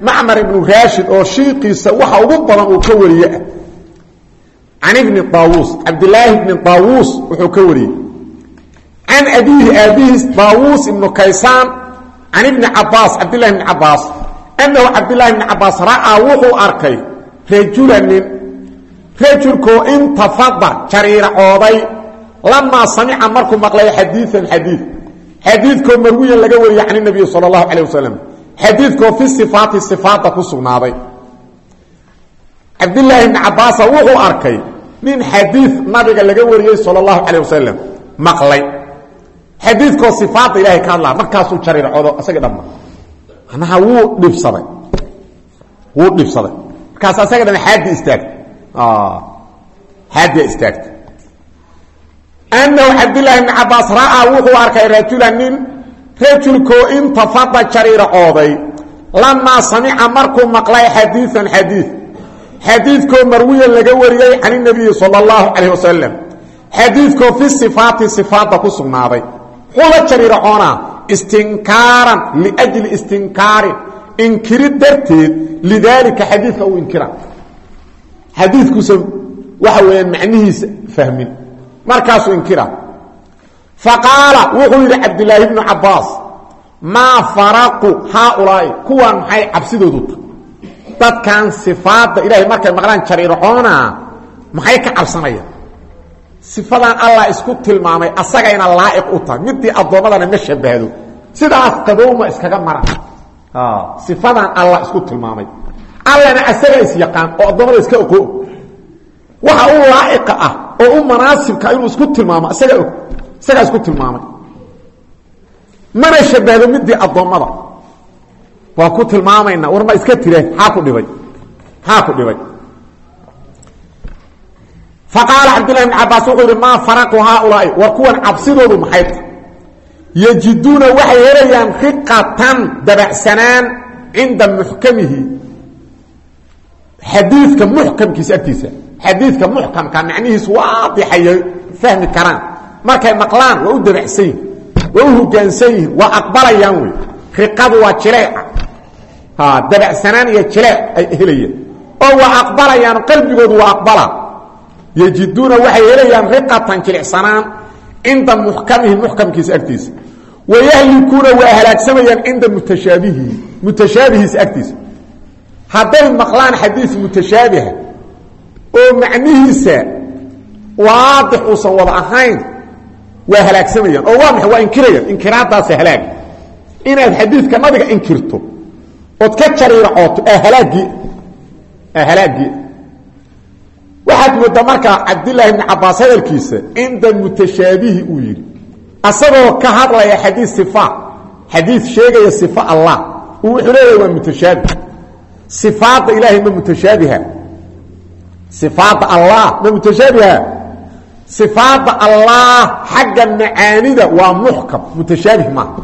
macmar ibnu raashid oo shiiqiisa waxa ugu badan uu ka wariye ah can ibni daawuus cabdilaahi ibni daawuus wuxuu ka wariyey can abiihi aabihiis daawuus ibnu kaysaan can ibni cabaas cabdillahi ibni cabaas annahu cabdillaahi ibni cabaas ra'aa wuxuu arkay rajula nin rajulkoo intafada jariiracooday lamaa samica markuu maqlay xadiian xadiid. Xadiidkoo marwiyan laga wariyey can nabiyi sala allahu calay wasalam xadiidkoo fi sifaati sifaadda ku sugnaaday. Cabdilaahi ibni cabaasa wuxuu arkay nin xadiid nabiga laga wariyey sala allahu calay wasalam maqlay. Xadiidkoo sifaadda ilahay ka hadlaa markaasuu jariircoodo isaga dhamma. Manaha wuu dhibsaday. Wuu dhibsaday. Markaas asaga dham xaadi istaagtay. Xaadiya istaagtay. Annahu cabdillaahi ibni cabaas ra'aa wuxuu arkay rajula nin rajulkoo intafada jariircooday lamaa samica markuu maqlay xadiian xadiid. Xadiidkoo marwiyan laga wariyey can inabiyi sala allahu calayh wasalam xadiidkoo fi sifaati sifaadda ku sugnaaday. Wuxuu la jariircoonaa istinkaaran liajli istinkaarin inkirid darteed lidaalika xadiidka uu inkira. Xadiidkuusa waxa weeyaan macnihiisa fahmin. Markaasuu inkira faqaala wuxuu yidhi cabdilaahi bnu cabaas maa faraqu haaulaai? Kuwaan maxay cabsidoodu ta dadkan sifaadda ilahay markay maqlaan jariircoona maxay ka cabsanayaan? Sifadan allah isku tilmaamay asagayna laa'iq u tahay. Midii addoommadana ma shabahdo sidaas qabowma iskaga mara sifadan allah isku tilmaamay. Allana asaga is yaqaan oo addoommada iska oqo waxa u laa'iqa ah oo u manaasibka inuu isku tilmaamo isaga og isagaa isku tilmaamay. Mana shabahdo midii addoommada. Waa ku tilmaamayna war iska tire maxaa ku dhibay maxaa ku dhibay. Faqaala cabdillahi bn cabaas wuxuu yidhi maa faraqu haaulaai war kuwan cabsidoodu maxay ta yajiduuna waxay helayaan riqatan dabacsanaan cinda muxkamihi. Xadiidka muxkamkiisa agtiisa xadiidka muxkamka macnihiisu waadixayay fahmi karaan markay maqlaan waa u dabacsan yihiin waa u hogaansan yihiin waa aqbalayaan wey. Riqadu waa jileeca dabacsanaan iyo ay helayaan oo waa aqbalayaan qalbigoodu waa aqbala. Yajiduuna waxay helayaan riqatan jilicsanaan cinda muxkamihi muxkamkiisa agtiisa. Wayahlikuuna waa halaagsamayaan cinda mutashaabihihi mutashaabihiisa agtiisa. Hadday maqlaan xadiis mutashaabiha oo macnihiisa waadix uusan ahayn waa halaagsamayaan oo waa maay waa inkirayaan inkiraadaasa halaag. Inaad xadiidka nabiga inkirto ood ka jariircooto aa halaagii aa halaagii waxaad moodaa markaa cabdilaahi bni cabaas hadalkiisa cinda mutashaabihi uu yidhi asagoo ka hadlaya xadii sifa xadiid sheegaya sifa allah uu wuxuu leeyahay waa mutashaabih sifaadda ma mutashaabiha. Sifaadda allah ma mutashaabiha ifaada allah xagga macaanida waa muxkam mutashaabih maaha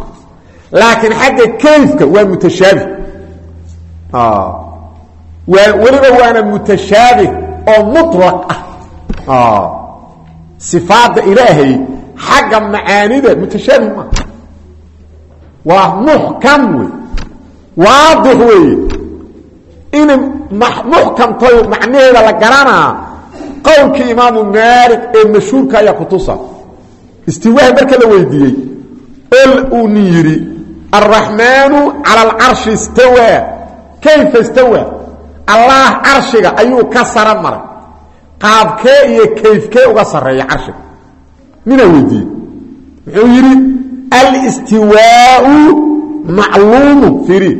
laakiin xagga kayfka waa mutashaabih ah. weliba waana mutashaabih oo mulaq ah. ah. Ifaada ilaahay xagga macaanida mutashaabih maaha waa muxkam wey. Waadix weeye in muxkamta macnaheeda la garanaa qowlkii imaamu maalik ee mashhuurka ayaa kutusa istiwaaha marka la weydiiyey oo uu nin yidhi cala alcarshi istawaa kayfa istawaa allah carshiga ayuu ka sara maray. Qaabkee iyo kayfkee uga sarreeya carshiga. Ninaa weydiiyey. Muxuu yidhi alstiwaau macluumu fiiri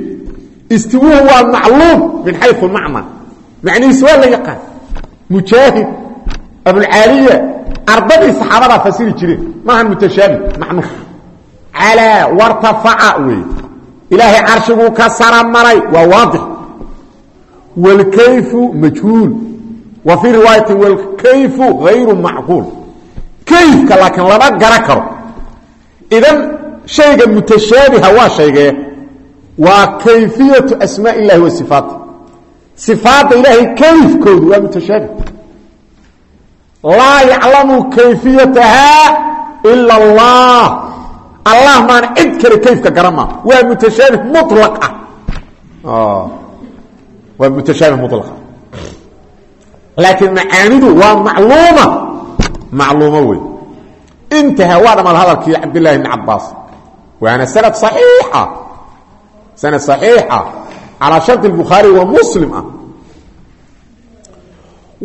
istiwuhu waa macluum min xayu macna. Macnihiis waa la yaqaan mujaahid abulcaaliya ardadii saxaabadaa fasiri jireen maahan mutashaabih macnuh calaa wartafaca wey ilaahay carshiguu ka sara maray waa waadix wاlkayfu majhuul wa fii riwaayati wاlkayfu غayru macquul kayfka laakiin lama gara karo idan shayga mutashaabiha waa shaygee waa kayfiyatu asmaa اllahi wa sifaati sifaadda ilaahay kayfkoodu waa mutashaabih laa yaclamu kayfiyatahaa ila allah. Allah maana cid kale kayfka garama waa mutashaabih mulaa ah. oh. waa mutashaabih mulaa ah. laakiin macaanidu waa macluuma. Macluumo wey. Intaha waa dhamaad hadalkii cabdillaahi bni cabaas waana sanad aiixa sanad صaxiixa calaa shardi bukhaari wa muslim ah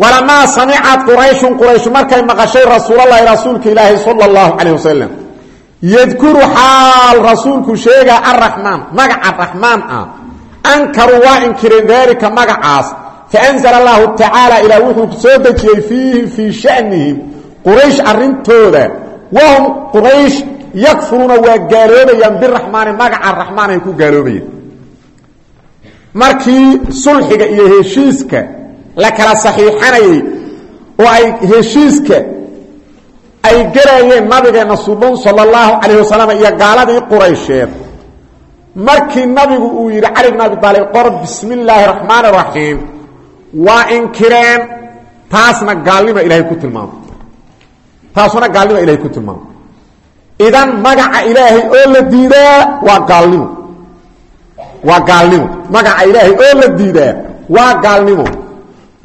walamaa samicad qurayshun quraysh markay maqashay rasuulalahi rasuulka ilaahi sal اllahu calayh wasalam yadkuru xaal rasuulku sheega araxmaan magaca raxmaan ah. Ankaruu waa inkireen daalika magacaas. Faanzla allahu tacaala ilaa wuxuu soo dejiyey fiihim fii shanihim. Quraysh arintooda wahum quraysh yakfuruuna waa gaaloobayaan biraxmaani magaca raxmaan ay ku gaaloobayaan markii sulxiga iyo heshiiska la kala saxiixanayey oo ay heshiiska ay gelayeen nabigeena suban sal اllahu calayh wasalam iyo gaaladii quraysheed. Markii nabigu uu yidhi cali bn abi aalib qor bismi illaahi raxmaan raxiim waa inkireen taasna gaalnima ilahay ku tilmaamay taasuna gaalnima ilahay ku tilmaamay idan magaca ilaahay oo la diidaa waa gaalnimo. Waa gaalnimo. Magaca ilaahay oo la diidaa waa gaalnimo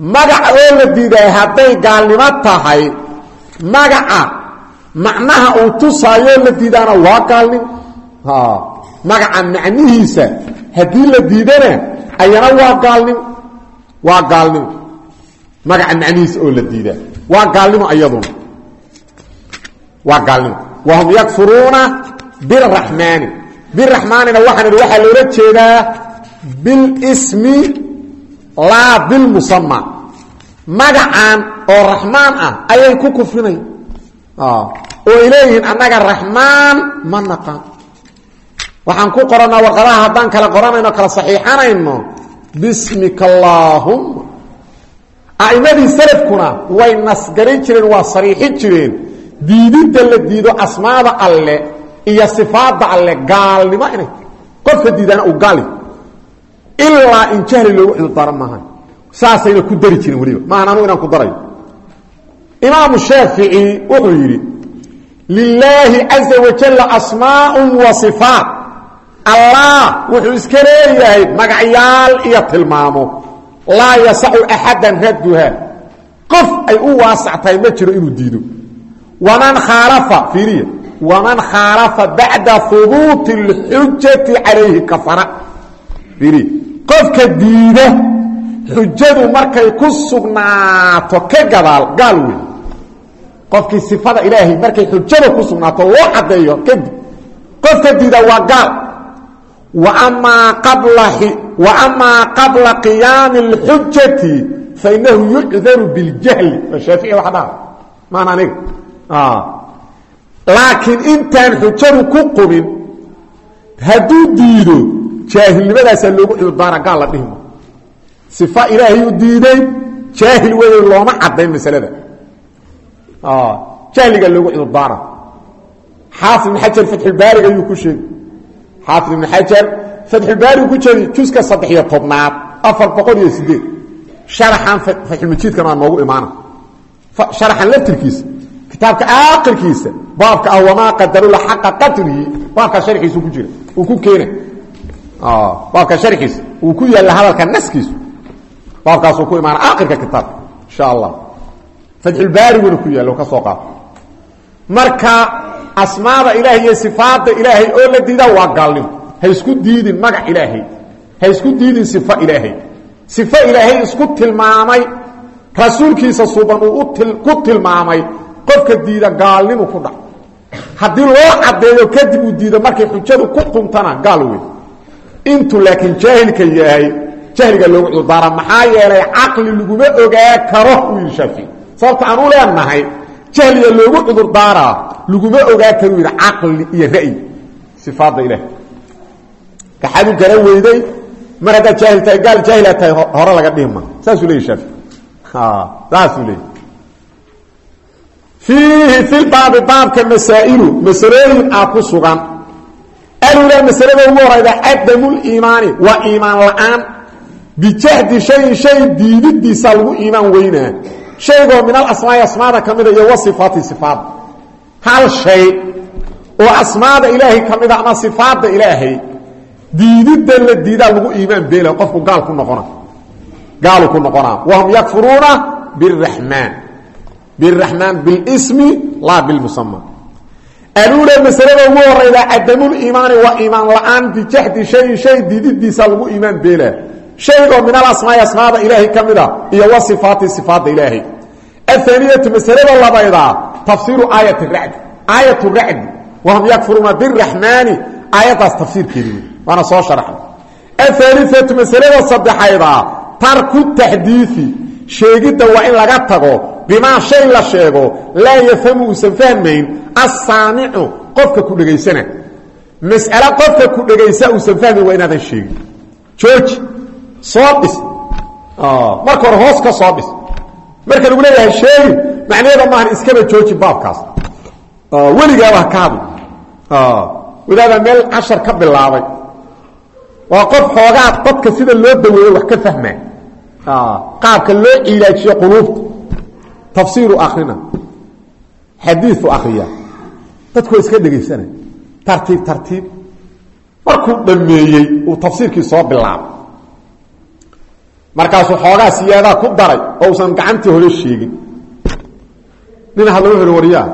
magaca oo la diidaa hadday gaalnimo tahay magaca macnaha uu tusaayo la diidaana waa gaalnimo magaca macnihiisa haddii la diidana ayana waa gaalnimo waa gaalnimo magaca macnihiisa oo la diidaa waa gaalnimo ayaduna. Waa gaalnimo wahum yakfuruuna biraxmaani biraxmaanina waxaan waxaa loola jeedaa bilismi laa bilmusama magacan oo raxmaan ah ayay ku kufrinaya oo ay leeyihiin annaga raxmaan ma naqaan. Waxaan ku qorannaa warqadaha haddaan kala qoranayno kala saxiixanayno. Bismika allaahumma. A'immadii salafkuna way nasgarin jireen waa sariixin jireen. Diididda la diido asmaada alle iyo sifaadda alle gaalnimo inay. Qofka diidaana uu gaali ilaa in jahli loogu cudurdaaro maaha saasayna ku dari jirin weliba. Maahan anugu inaan ku darayo imaamu shaafici wuxuu yidhi lilaahi caza wajalla asmaa'un wa sifaat. Allah wuxuu iska leeyahay magacyaal iyo tilmaamo. Laa yasacu axadan radduha. Qof ay u waasac ma jiro inuu diido. Waman khaalafa fiiriya waman khaalafa bacda hubuuti اlxujati calayhi kafara. Fiiriya qofka diida xujadu markay ku sugnaato ka gadaal gaal wey sifada ilaahay markay xujada ku sugnaato loo caddeeyo kadib qofka diida waa gaal. Wamaa qabla qiyaami اlxujati fainahu yucdaru biاljahli shaafici waa dhaha maan aniga. Laakiin intaan xujadu ku qumin hadduu diido jaahilnimadaasaa loogu cudurdaara gaal la dhihima sifa ilaahay u diiday jaahil wey looma cadayn masalada. Jahligaa loogu cudurdaara xaafid ibn xajar fatxulbaariga ayuu ku sheegi xaafid ibn xajar fatxulbaarigu ku jeedi juska saddex-iyo tobnaad afar boqol iyo sideed sharaxan fatxulmajiidkan waa noogu imaana. Sharaxan laftirkiisa kitaabka aakirkiisa baabka ah wamaa qadarula xaqa qadrihi baabkaa sharxiisu ku jira. Uu ku keena baabka sharxiisa uu ku yaalla hadalka naskiisu. Baabkaasuu ku imaana aakirka kitaabka insha allah fatxulbaariguna ku yaalla ka soo qaado. Marka asmaada ilaahay iyo sifaada ilaahay oo la diidaa waa gaalnimo. Ha isku diidin magac ilaahay. Ha isku diidin sifo ilaahay. Sifo ilaahay isku tilmaamay rasuulkiisa suban uu ku tilmaamay qofka diida gaalnimu ku dhac. Haddii loo caddeeyo kadib uu diido markay xujadu ku quntana gaal wey intuu laakiin jaahilka yahay jahliga loogu cudurdaara maxaa yeelay caqli laguma ogaa karo uu yidhi shaafici sababta aan u leenahay jahliga loogu cudurdaaraa laguma ogaa karu yidhi caqli iyo ra'yi sifaadda ilaah. Kaxaad u garan weyday mar haddaad jaahil tahay gaal jaahilaa tahay hore laga dhihima saasuu leeyay shaafici saasuu leeyay fiihi fi baabi baabka masaa'ilu masalooyin ah ku sugan alula masalada ugu horayda cadamuliimaani waa iimaan la'aan bijahdi shayin shay diididiisa lagu iimaan weynaa shaygoo min alasmaai asmaada ka mida iyo wasifaati sifaadda hal shay oo asmaada ilaahay ka mida ama sifaadda ilaahay diididda la diidaa lagu iimaan beela qofku gaal ku noqona gaalu ku noqonaa wahum yakfuruuna biraxmaan biraxmaan bilismi laa bilmusama aluula masalada ugu horayda cadamuliimaani waa iimaan la'aan bijahdi shayin shay diididiisa lagu iimaan beela. Shaygoo min alasmaai asmaada ilaahay ka mida iyo wa sifaati sifaadda ilaahay. Ahaniyatu masalada labaydaa tafsiiru aayat racdi aayat racdi wahum yakfuruuna biraxmaani aayaddaas tafsiirkeedi waana soo sharaxay. Ahaaliatu masalada saddexaydaa tarku taxdiii sheegidda waa in laga tago bimaa shay la sheego laa yafhamu uusan fahmayn assaamicu qofka ku dhegaysana. Mas'ale qofka ku dhegaysa uusan fahmayn waa inaadan sheegin. Jooji soo dhis marka hore hoos ka soo marka lagu leeyahay sheegin macnaheeda maahan iskaba jooji baabkaas weligaaba ha ka hadli. Wadaada meel cashar ka bilaabay. Waa qof xoogaa dadka sida loo daweeyo wax ka fahmaa qaabka loo cilaajiyo quluubta. Tafsiiru akrina xadiiu akriya dadku waa iska dhegaysanay. Tartiib tartiib. Markuu dhameeyey uu tafsiirkii soo bilaabay. Markaasuu xoogaa siyaadaa ku daray oo usan gacantii hore sheegin. Nin hadla wuxu waryaa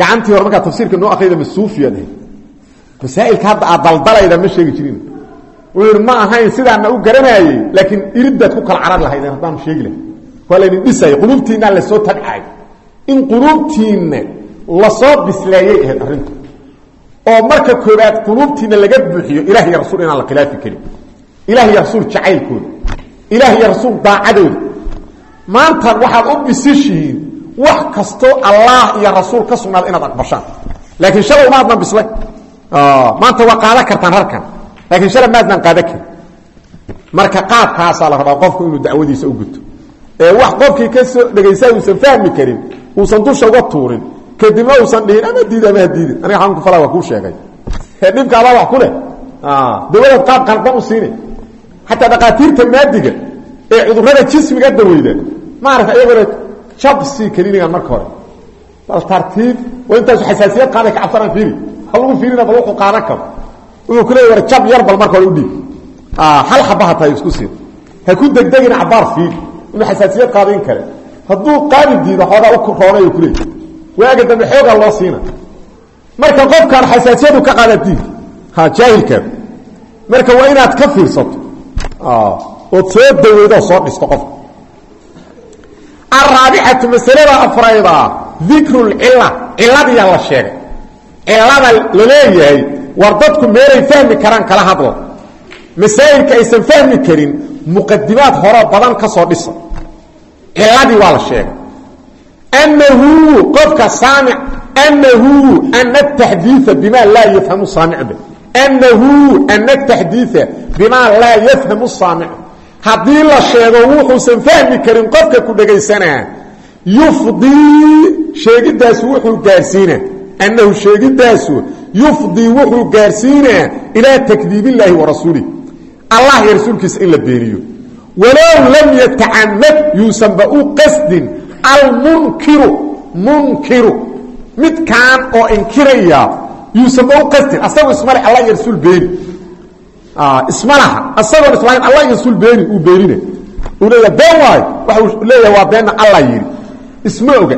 gacantii hore markaa tafsiirka noo akriyda ma suufiyaad ahayd masaa'ilka hadda aad daldalayda ma sheegi jirin. Yidhi ma ahayn sidaana u garanaayey laakiin iriddaad ku kala carari lahaydeen haddaanu sheegi lahay waa laydin dhisaya quluubtiinaa la soo tabcay in quluubtiinna la soo bisleeyay ahayd arrintu. Oo marka koobaad quluubtiinna laga buuxiyo ilah iyo rasuul inaan la khilaafi karin. Ilah rasuul jacaylkooda. Ilah iyo rasuul daacadooda. Maantan waxaad u bisishihiin wax kastoo allah iyo rasuul ka sugnaada inaad aqbashaan. Laakiin shalay maadnan bislay. Maanta waa qaadan kartaan harkan laakiin shalay maadnaan qaadan karin. Marka qaabkaasaa la rabaa qofku inuu dacwadiisa u guto. Ee wax qofkii ka soo dhegaysaa uusan fahmi karin uusan dusha uga tuurin kadibna uusan dhihin ama diid ama hadiidin aniga xanuunka fala waa kuu sheegay. Ee dhibka adaa wax ku leh. Dawlad qaab qalban u siina xataa dhaqaatiirta maadiga ee cudurrada jismiga daweyda maarata iyagona jabsi kelinigan marka hore. Bal tartiib waa intaasu xasaasiyad qaaday ka cabsanaan fiiri. Ha lagu fiirina bal wuxuu qaadan karo. Wuxuu ku leeya war jab yar bal marka hore u dhiib hal xabaha tahay isku siin. Ha ku degdegin cabaar fiiri. Inuu xasaasiyad qaado in kale hadduu qaadi diido xoogaa u roonay kuleey waaga dambe xoogaa loo siina marka qofkaan xasaasiyadu ka qaada diid ha jaahilkaan marka waa inaad ka fiirsato. Ood soo daweydoo soo dhisto qofka araabicatu masalada afrayda dikru lcila ciladiyaa la sheegay. Cilada la leeyahay war dadku meelay fahmi karaan kala hadlo. Masaa'ilka aysan fahmi karin muqadimaad horo badan ka soo dhisa ciladii waa la sheegay annahu qofka saamic anahu ana taxdiia bima laa yafhamu saamicbe anahu ana taxdiia bimaa laa yafhamu saamicu haddii la sheego wuxuusan fahmi karin qofka ku dhegaysanaa yufdii sheegidaasu wuxuu gaarsiinaa annahu sheegidaasu yufdii wuxuu gaarsiinaa ilaa takdiib illaahi wa rasuulih allah iyo rasuulkiisa in la beeniyo walow lam yatacamad yuusanba u qasdin almunkiru munkiru. Midkaan oo inkiraya yuusanba u qasdin asagoo isma le allah iyo rasuul beeni isma laha asagoon islahayn allah iyo rasuul beeni uu beenina uu leeyaha been waayo. Waxau leeyahay waa beenna allah yidhi. Isma oga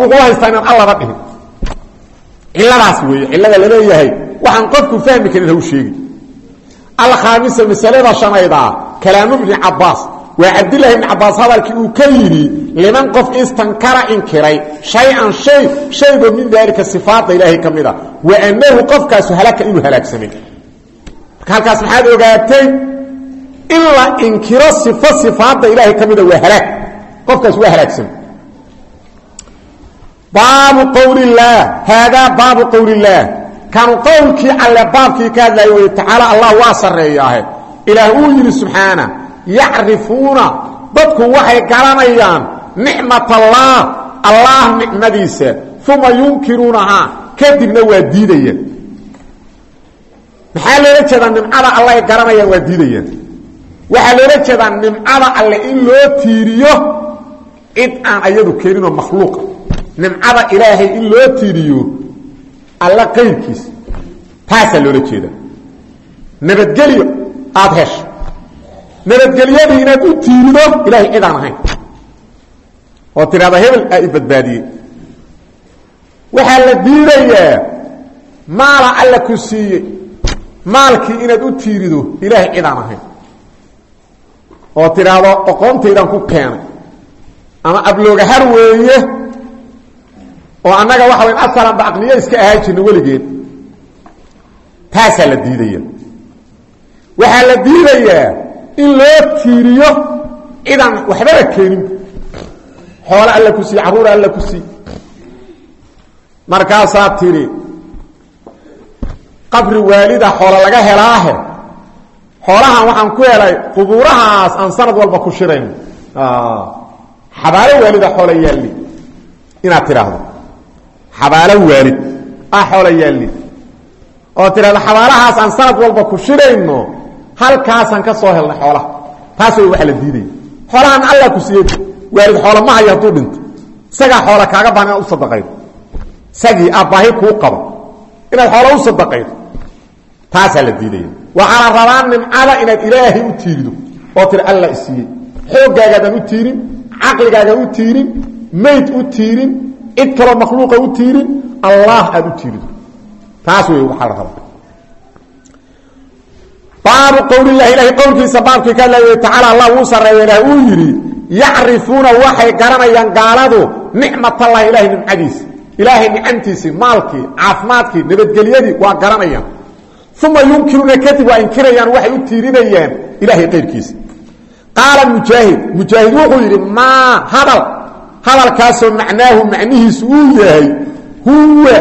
wuxuu haystaa inaan allaba dhihin ciladaas weeye cilada la leeyahay waxaan qofku fahmi karin haw sheegi alkhaamisa masalada shanaydaa kalaamu bni cabaas waa cabdilaahi bni cabaas hadalkii uu ka yidhi liman qof istankara inkiray shay-an shay shaygoo min daalika sifaadda ilaahay ka mid a wa annahu qofkaasu halaka inuu halaagsamay marka halkaas maxaad ogaatay in la inkiro sifo sifaadda ilaahay ka mida waa halaag qofkaas waa halaagsamay baabu qowli illaah haadaa baabu qowli illaah kanu qowlkii alle baabkii ka hadlaya wey tacaala allah waa sarreeyaahe. Ilaah yacrifuuna dadku waxay garanayaan nicmat allaah allah nicmadiisa uma yunkiruunahaa kadibna waa diidayaan maxaa loola jeedaa nimcada alle ay garanayaan waa diidayaan waxaa loola jeedaa nimcada alle in loo tiiriyo cid aan ayadu keeninoo makhluuqa nimcada ilaahay in loo tiiriyo hesho nabadgelyadii inaad u tiirido ilahay cid aan ahayn. Oo tidhahda hebel aa i badbaadiyey. Waxaa la diidayaa maala alla ku siiyey. Maalkii inaad u tiirido ilaahay cid aan ahayn oo tidhaahdo oqoontaydaan ku keenay. Ama abloogahar weeye oo annaga waxa wayn asalanba aqniyo iska ahaa jirna weligeed. Taasaa la diidaya waxaa la diidayaa in loo tiiriyo cidaan waxbaba keenin. Xoolo alla ku sii carruura alla ku sii. Markaasaa tidhi qabri waalida xoolo laga helaahe. Xoolahan waxaan ku helay qubuurahaas aan sanad walba ku shirayno xabaalo waalida xoola yaalli. Inaad tidhaahdo xabaalo waalid. Ah xoola yaalli. Oo tidhahdo xabaalahaas aan sanad walba ku shirayno halkaasaan ka soo helnay xoolaha. Taas way waxa la diidaya xoolahan alla ku siiyey waalid xoola ma hayo hadduu dhinto. Isagaa xoola kaaga inaad u sadaqaydo isagii aad baahi kuu qabo. Inaad xoola u sadaqaydo taasaa la diidaya waxaa la rabaa nimcada inaad ilaahay u tiirido oo tiri alla isiiyey xooggaagaadaan u tiirin caqligaaga u tiirin mayd u tiirin cid kaloo makhluuqa u tiirin allah aad u tiirido. Taas wey waxaa la rabaa baabu qowlilahi ilahay qowlkiisa baabkii ka hadlaya tacaala allah wuu sarreeya ilaah uu yidhi yacrifuuna waxay garanayaan gaaladu nicmatallahi ilahay nimcadiisa. Ilaahay nicamtiisii maalkii caafimaadkii nabadgelyadii waa garanayaan. Uma yunkiruuna kadib waa inkirayaan waxay u tiirinayaan ilaahay qayrkiisa. Qaala mujaahid mujaahid wuxuu yidhi maa hadal hadalkaasoo macnaahu macnihiisu uu yahay huwa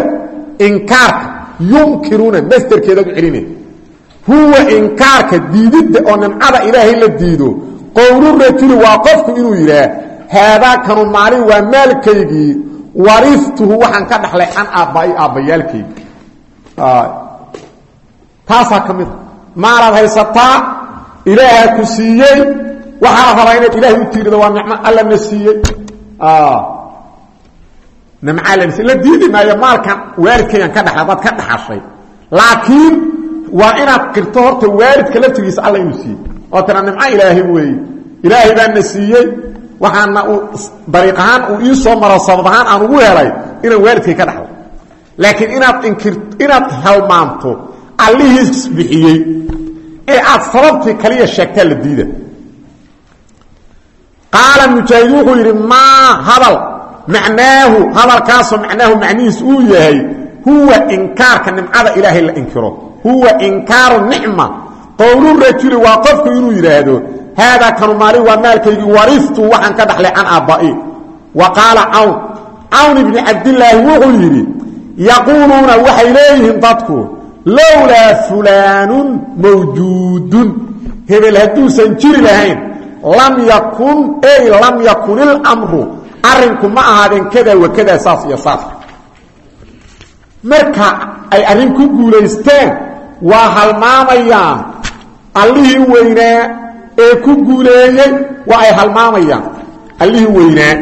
inkaarka yunkiruuna masderkeedaad u celinay huwa inkaarka diididda oo nimcada ilaahay la diido. Qowlu rajuli waa qofku inuu yidhaah haadaa kanu maalin waa maalkaygii wariftuhu waxaan ka dhaxlay can aabbaai aabbayaalkaygi. Taasaa ka mid a. Maalaad haysataa ilaahaa ku siiyey waxaa la rabaa inaad ilaahay u tiirido waa nicmo alla na siiyey. Nimca la diidi maayo maalkan waa inaad qirto horta waalidka laftigiisa alla inuu siiyey. Oo tira nimco ilaahay weeye. Ilaahay baa na siiyey. Waxaana uu dariiq ahaan uu ii soo maro sabab ahaan aan ugu helay inaan waalidkay ka dhaxlo. Laakiin inaad inkir inaad halmaanto allihiis bixiyey ee aad sababtii kaliya sheegtaa la diida. Qaala mujaahid wuxuu yidhi maa hadal macnaahu hadalkaasoo macnaahu macnihiis uu yahay huwa inkaarka nimcada ilaahay la inkiro huwa inkaaru nicma. Qowlu rajuli waa qofku inuu yidhaahdo haadaa kanu maalin waa maalkaygii wariftu waxaan ka dhaxlay can aabba'i. Wa qaala cawn. Cawn ibni cabdilaahi wuxuu yidhi yaquuluuna waxay leeyihiin dadku lowlaa fulaanun mawjuudun. Hebel hadduusan jiri lahayn lam yakun ey lam yakun ilamru arrinku ma ahaadeen kada wa kada saas iyo saas. Ay arrin ku guulaysteen waa halmaamayaan. Allihii weynaa ee ku guuleeyey waa ay halmaamayaan. Allihii weynaa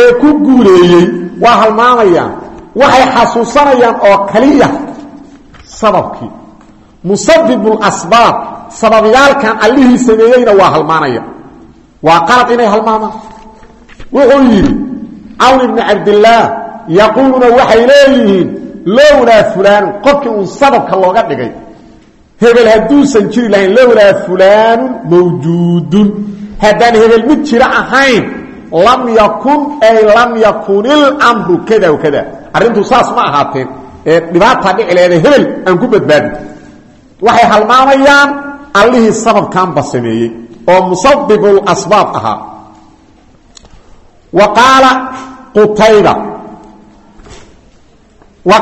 ee ku guuleeyey waa halmaamayaan. Waxay xasuusanayaan oo kaliya sababkii musabibul asbaab sababyaalkan allihii sameeyeyna waa halmaanaya. Waa qalad inay halmaamaan. Wuxuu yidhi cawn ibni cabdillaah yaquuluuna waxay leeyihiin lowlaa fulaanun qofkii uun sababka looga dhigay. Hebel hadduusan jiri lahayn lowlaa fulaanun mawjuudun. Haddaan hebel mid jiro ahayn lam yakun ay lam yakun ilamru kada kada. Arrintu saas ma ahaateen. Ee dhibaataa dhici leeda hebel aan ku badbaadin. Waxay halmaamayaan allihii sababkanba sameeyey oo musabibul asbaab ahaa. Wa qaala qutayba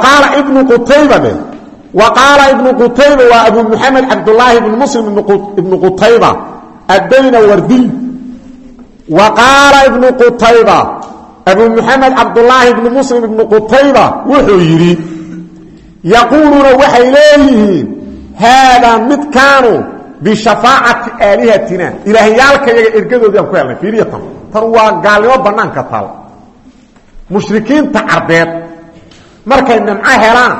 qaala ibnu qutayba de wa qaala ibnu qutayba waa abu muxamed cabdulaahi ibnu muslim ibnu qutayba addayna wardiy wa qaala ibnu qutayba abu muxamed cabdulaahi ibnu muslim ibnu qutayba wuxuu yidhi yaquuluuna waxay leeyihiin haadaa midkaanu bishafaacati aalihatina ilaahyaalka yaga ergadoodii aan ku helnay fiiriya tan tan waa gaalnimo bannaanka taal mushrikiinta carbeed markay nimco helaan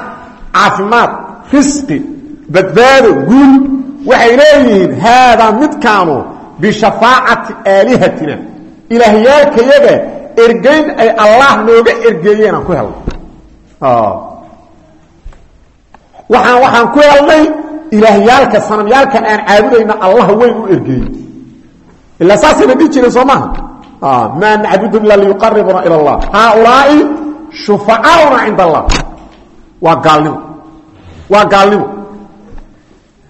caafimaad risqi badbaado guul waxay leeyihiin haadaa midkaanu bishafaacati aalihatina. Ilaahyaalka yaga ergeyn ay allah nooga ergeeyeen ku helnay. Waxaan waxaan ku helnay ilaahyaalka sanamyaalkan aan caabudayna allah weyn u ergeeyey. Ilaa saasayna dhihi jireen soo maaha? Maa nacbudum ila liyuqaribuna ila allah haaulaai shufacaauna cinda allah. Waa gaalnimo. Waa gaalnimo.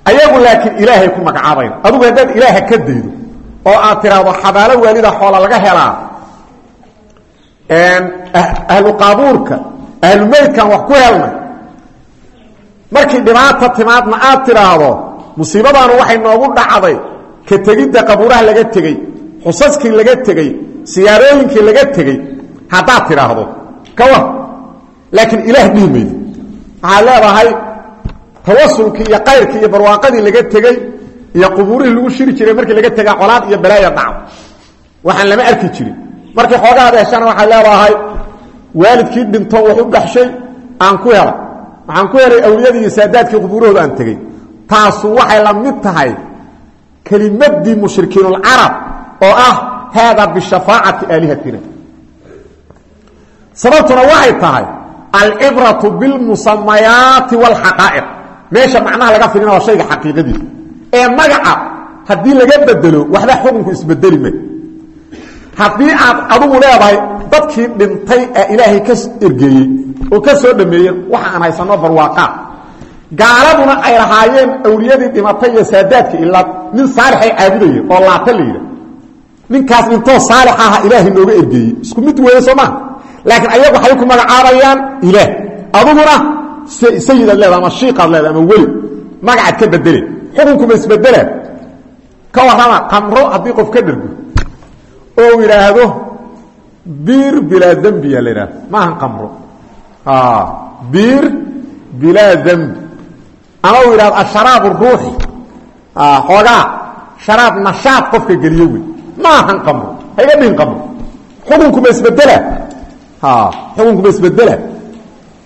Ayagu laakiin ilaahay ku magacaabayn adugu haddaad ilaaha ka daydo oo aad tiraahdo xabaalo waalida xoola laga helaa ahlu qaabuurka ahlu meydkan wax ku helnay markii dhibaata timaadna aad tidhaahdo musiibadaanu waxay noogu dhacday. Ka tegidda qabuuraha laga tegey xusaskii laga tegey ka war. Laakiin ilaah dhihi maydo waxaad leedahay? Tawasulkii iyo kayrkii iyo barwaaqadii laga tegey iyo qubuurihii lagu shiri jiray markii laga tegaa colaad iyo balaaya dhaco waxaan lama arki jirin. Markii xoogaad heshana waxaad leedahay waalidkii dhinto wax u dhaxshay aan ku helay waxaan ku helay awliyadii iyo saadaadkii qubuurahooda aan tegey taasu waxay la mid tahay kelimadii mushrikiinulcarab oo ah haadaa bishafaacati aalihatina sababtuna waxay tahay alcibratu bilmusamayaati wاlxaqaa'iq meesha macnaha laga filina waa shayga xaqiiqadiisa. Ee magaca haddii laga bedelo waxba xukunku isbedeli may haddii aad adugu leedahay dadkii dhintay ee ilaahay ka ergeeyey oo ka soo dhameeyey waxa aan haysano barwaaqaa gaaladuna ay lahaayeen awliyadii dhimatay iyo saadaadkii ilaa nin saalixay caabudayeen oo laata la ninkaas dhintoo saalix aha ilaahay nooga ergeeyey. Isku mid weeye soo laakiin ayagu waxay ku magacaabayaan ilaah. Aduguna sayidaad leeda ama shiikaad leeda ama weli magacaad ka bedele xukunkuma isbedela ka warrama qamro haddii qof ka dhergo oo yidhaahdo biir bilaa dembiya la yidhahdo maahan qamro biir bilaa dembi ama uu yidhahdo asharaab ruuxi. Xoogaa sharaab nashaad qofka geliyo wey. Maahan qamro hayga dhihin qamro xukunkuma isbedela xukunkuma isbedela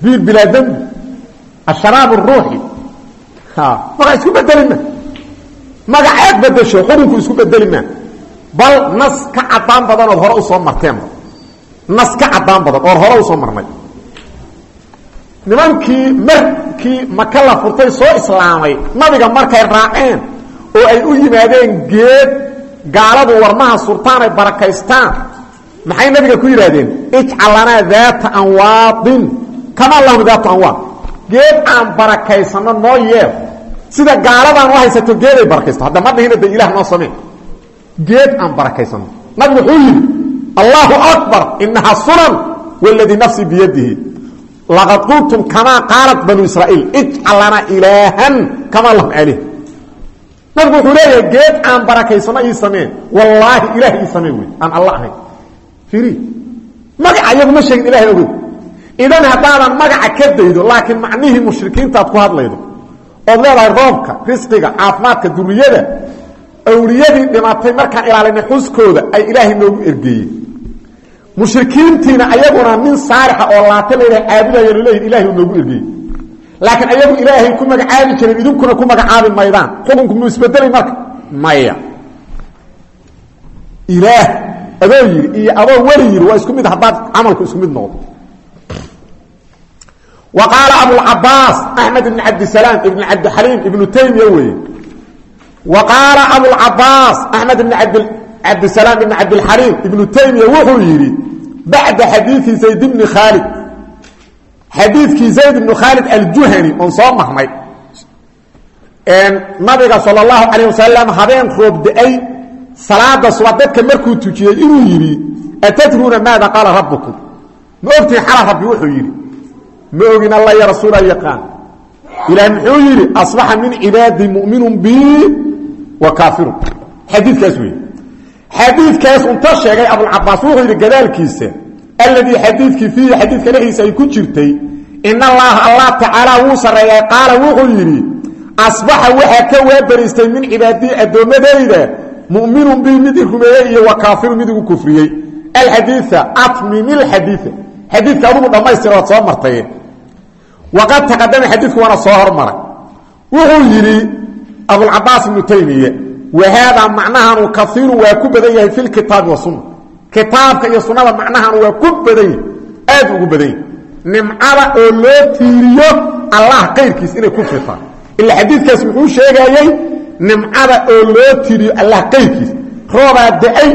biir bilaa dembi asharaab ruuxi. Maga isku bedelima magaceed bedesho xukunku isku bedelima bal nas ka cadaan badan ood hore u soo marteenba nas ka cadaan badan ood hore u soo marnay. Nimankii markii maka la furtay soo islaamay nabiga markay raaceen oo ay u yimaadeen geed gaaladu warmaha surtaan ay barakaystaan maxay nabiga ku yidhahdeen ijcal lanaa daata anwaadin. Kamaa lahum daatu anwaad. Geed aan barakaysano noo yeel sida gaaladaan u geeday barakaysto hadda ma dhihina de ilah noo samee geed aan barakaysano. Nabigu wuxuu yidhi allahu akbar inahaa sunan wladii nafsii biyadihi. Laqad qultum kamaa qaalat banuu israaiil ijcal lanaa ilaahan kamaa lahum alih nabigu wuxuu leeyahay geed aan barakaysano ii sameen. Wallaahi ilaah ii sameen wey. Aan alla ahayn magaca iyagu ma sheegin ilahay ogow. Idan haddaadan magaca ka daydo laakiin macnihii mushrikiintaad ku hadlaydo ood leedahay roobka risqiga caafimaadka duriyada awliyadii dhimatay markaan ilaalinay xuskooda ay ilaahay noogu ergeeyeen mushrikiintiina ayaguna nin saalixa oo laata leedahay caabudaya laleeyihin ilahay noogu ergeeyey. Laakiin ayagu ilaahay ku magacaabi jireen idinkuna ku magacaabi maydaan. Xukunku muu isbedelay marka? Maya. Ilaah adoo yidhi iyo adoo weli yidhi waa isku mid haddaad camalku isku mid noqdo wa qaala abulcabaas axmed ibn cabdisalaam ibn cabdixaliim ibnu taymiya weeye wa qaala abulcabaas axmed ibn cabdisalaam ibn cabdilxaliim ibnu taymiya wuxuu yidhi bacda xadiidi zayd bni khaalid. Xadiidkii zayd ibnu khaalid aljuhani oon soo marnay nabiga sal اllahu calayh wasalam habeen roob da'ay salaada suba dadka markuu tujiyey inuu yidhi atadruuna maada qaala rabbukum? Ma ogtiin xala rabbi wuxuu yidhi. Ma ogin alla ya rasuula yaqaan. Ilaah muxuu yidhi asbaxa min cibaadi mu'minun bi wa kaafirun. Xadiidkaas wey xadiidkaas unta sheegay abulcabaas wuxuu yidhi gadaalkiisa alladii xadiidkii fiihi xadiidka dhexdiisa ay ku jirtay in allaha allah tacaala wuu sarreeyay qaala wuxuu yidhi asbaxa waxaa ka waabariistay min cibaadii addoommadayda muminun bi mid i rumeeyey iyo wa kaafiru mid igu kufriyey. Alxadiia atmimi lxadiia xadiidka adugu dhammaystira waad soo martay. Waqad taqadama xadiidku waana soo hormaray. Wuxuu yidhi abulcabaas ibnu taymiya wa haadaa macnahanu kaiiru waa ku badan yahay fi lkitaabi wasunna kitaabka iyo sunnada macnahanu waa ku badan yahy aad ugu badan yahy nimcada oo loo tiiriyo allah qayrkiis inay ku fitaa ila xadiidkaas muxuu sheegayey nimcada oo loo tiriyo allah qayrkiis roobaa da'ay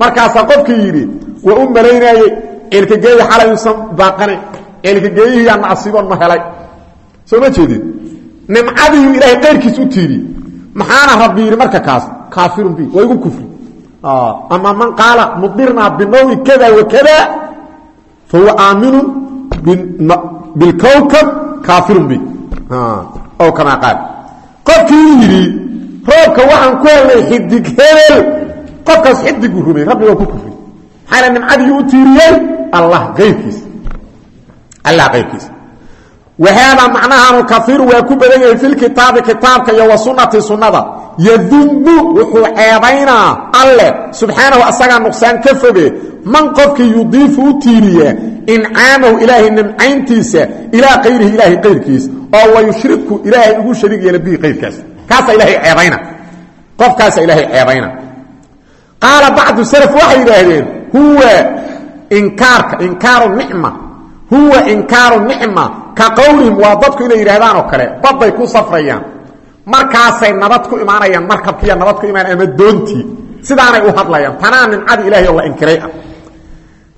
markaasaa qofkii yidhi waa u malaynaayey ceelkageeyi xalayuusan baaqanayn ceelkageeyihiyaa nacsiiboon ma helay. Soo ma jeedid nimcadiiu ilaahay qayrkiis u tiiriyey maxaana rabbi yidhi marka kaas kaafirun bi waa igu kufri. Ama man qaala mudirnaa binawi kada wa kada fa huwa aaminun bilkowkab kaafirun bi ow kamaa qaal. Qofkii yidhi roobka waxaan ku helnay xidig hebel. Qofkaas xidiguu rumey rabbi waa ku kufri. Maxaana nimcadii u tiiriyey allah ayrkiis allah kayrkiisa wa haadaa macnahaanu kaiiru waa ku badan yahay fi lkitaabi kitaabka iyo wa sunnati sunnada. Yadummu wuxuu ceebaynaa alleh subxaanahu asagaa nuqsaan ka foge man qofkii yudiifu u tiiriyaa incaamahu ilaahay nimcayntiisa ilaa kayrihi ilaahay qayrkiis oo wayushriku ilaahay ugu shariig yeela bihi qayrkaas kaasa ilahay ceebayna. Qofkaasa ilaahay ceebayna. Qaala bacdu salaf waxay yidhaahdeen huwa inkaarka inkaaru nicma huwa inkaaru nicma ka qowlihim waa dadku inay yidhahdaan oo kale badday ku safrayaan. Markaasay nabad ku imaanayaan markabkiiya nabad ku imaanayan ama doontii sidaanay u hadlayaan. Tanaa nimcadii ilahay oo la inkiray ah.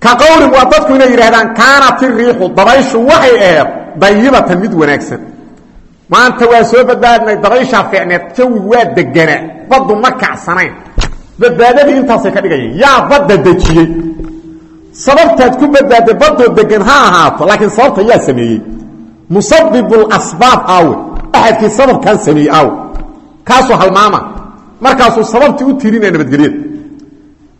Ka qowlihim waa dadku inay yidhahdaan maanta waa soo badbaadnay dabayshaa fiicneed jawigu waa deganaa baddu ma kacsanayn badbaadadii intaasay ka dhigayeen. Yaa badda dejiyey. Sababtaad ku badbaadday baddoo degan ha ahaato laakiin sababta yaa sameeyey. Musabiblasbaab aawe. Axadkii sababkan sameeyey aawe. Kaasuu halmaama markaasuu sababtii u tirinaya nabadgelyada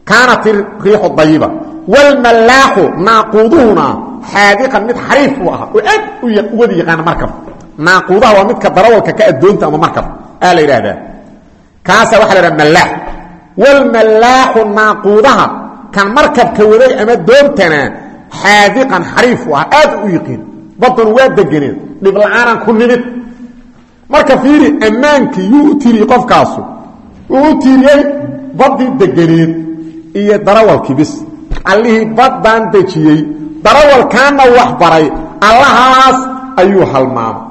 kaanat riixu dayiba wlmallaaxu naaquuduhuna xaadiqan mid xariif uu ahaa. Oo aad uwada yaqaana markab naaquudaha waa midka darawalka ka adoonta ama markab aa la yidhaahdaa. Kaasa waxa la dhaha mallaax wlmallaaxu naaquudaha kan markabka waday ama doontana xaadiqan xariif u ah aad u yiqiin baddan waa deganeen dhibla-aanan ku nimid. Marka fiiri ammaankii yuu u qofkaasu wuu u tiiriyey baddii deganeed iyo darawalkii bis. Allihii baddaan dejiyey darawalkaana wax baray allahaas ayuu halmaamay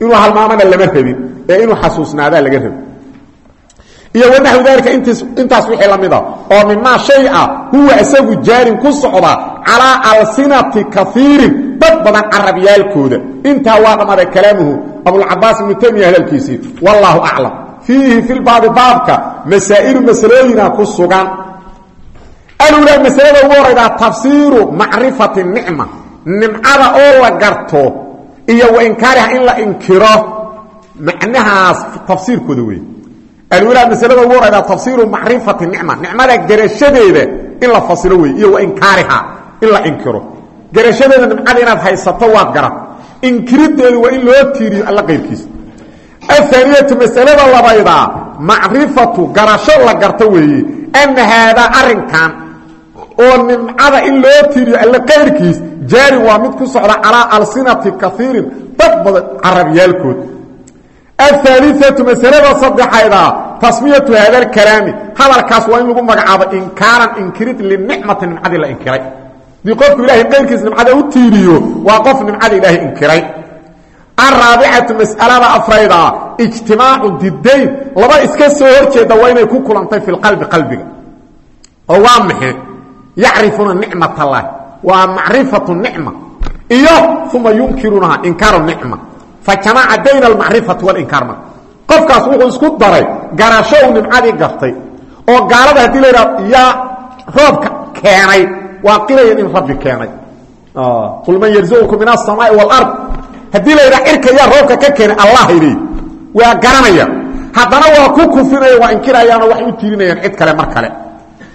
inuu halmaamana lama rabin ee inuu xasuusnaadaa laga rabi iyo wanaxwi daalika intaas wixii la mida oo mimaa shay ah huwa isagu jaarin ku socda calaa alsinati kaiirin dad badan carabyaalkooda. Intaa waa dhammaaday kalaamuhu abulcabaas ibnu taymiya hadalkiisii wallaahu aclam. Fiihi fi lbaabi baabka masaa'ilu masalooyina ku sugan. Alulaa masalada ugu horaydaa tafsiiru macrifati nicma nimcada iyo wa inkaariha in la inkiro macnahaas tafsiirkooda wey alulaa masalada ugu horaydaa tafsiiru macrifati nicma nicmada garashadeeda in la fasilo wey iyo wa inkaariha in la inkiro. Garashadeeda nimcada inaad haysato waad garan. Inkirideedu waa in loo tiiriyo alla qayrkiisa. Ahaniyatu masalada labaydaa macrifatu garasho la garto weeye ana haadaa arinkan oo nimcada in loo tiiriyo alle qayrkiis jaarin waa mid ku socda calaa alsinati kaiirin dad badan carabyaalkood. Ahaaliatu masalada saddexaydaa tasmiyatu haada alkalaami hadalkaas waa in lagu magacaabo inkaaran inkirid linicmati nimcadii la inkiray. Hadii qofku ilahay qayrkiis nimcada u tiiriyo waa qof nimcada ilaahay inkiray. Araabicatu mas'alada afrayda ijtimaacu didayn laba iska soo horjeeda ku kulantay fi lqalbi qalbiga. Waa maxe yacrifuuna nicmat allah waa macrifatu nicma iyo uma yunkirunaha inkaaru nicma fajamaca bayna almacrifati walinkaar marka qofkaas wuxuu isku daray garasho uu nimcadii gartay oo gaalada haddii la yidhaha yaa roobka keenay waa qirayan in rabbi keenay qul man yarzuqukum min asamaai waalard haddii la yidhaha cirka yaa roobka ka keenay allah iley waa garanaya haddana waa ku kufinaya waa inkirayaanoo waxay u tiirinayaan cid kale mar kale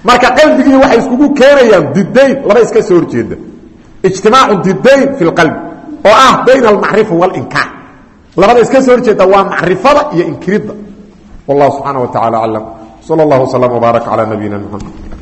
marka qalbigii waxay iskugu keenayaan didayn laba iska soo horjeeda ijtimaacu didayn fi lqalbi oo ah bayna almacrifa walinkaar labada iska soo horjeeda waa macrifada iyo inkiridda. Wallahu subxaana wa tacala aclam sal اllah wslm wbaarak calى nabiyina mxamed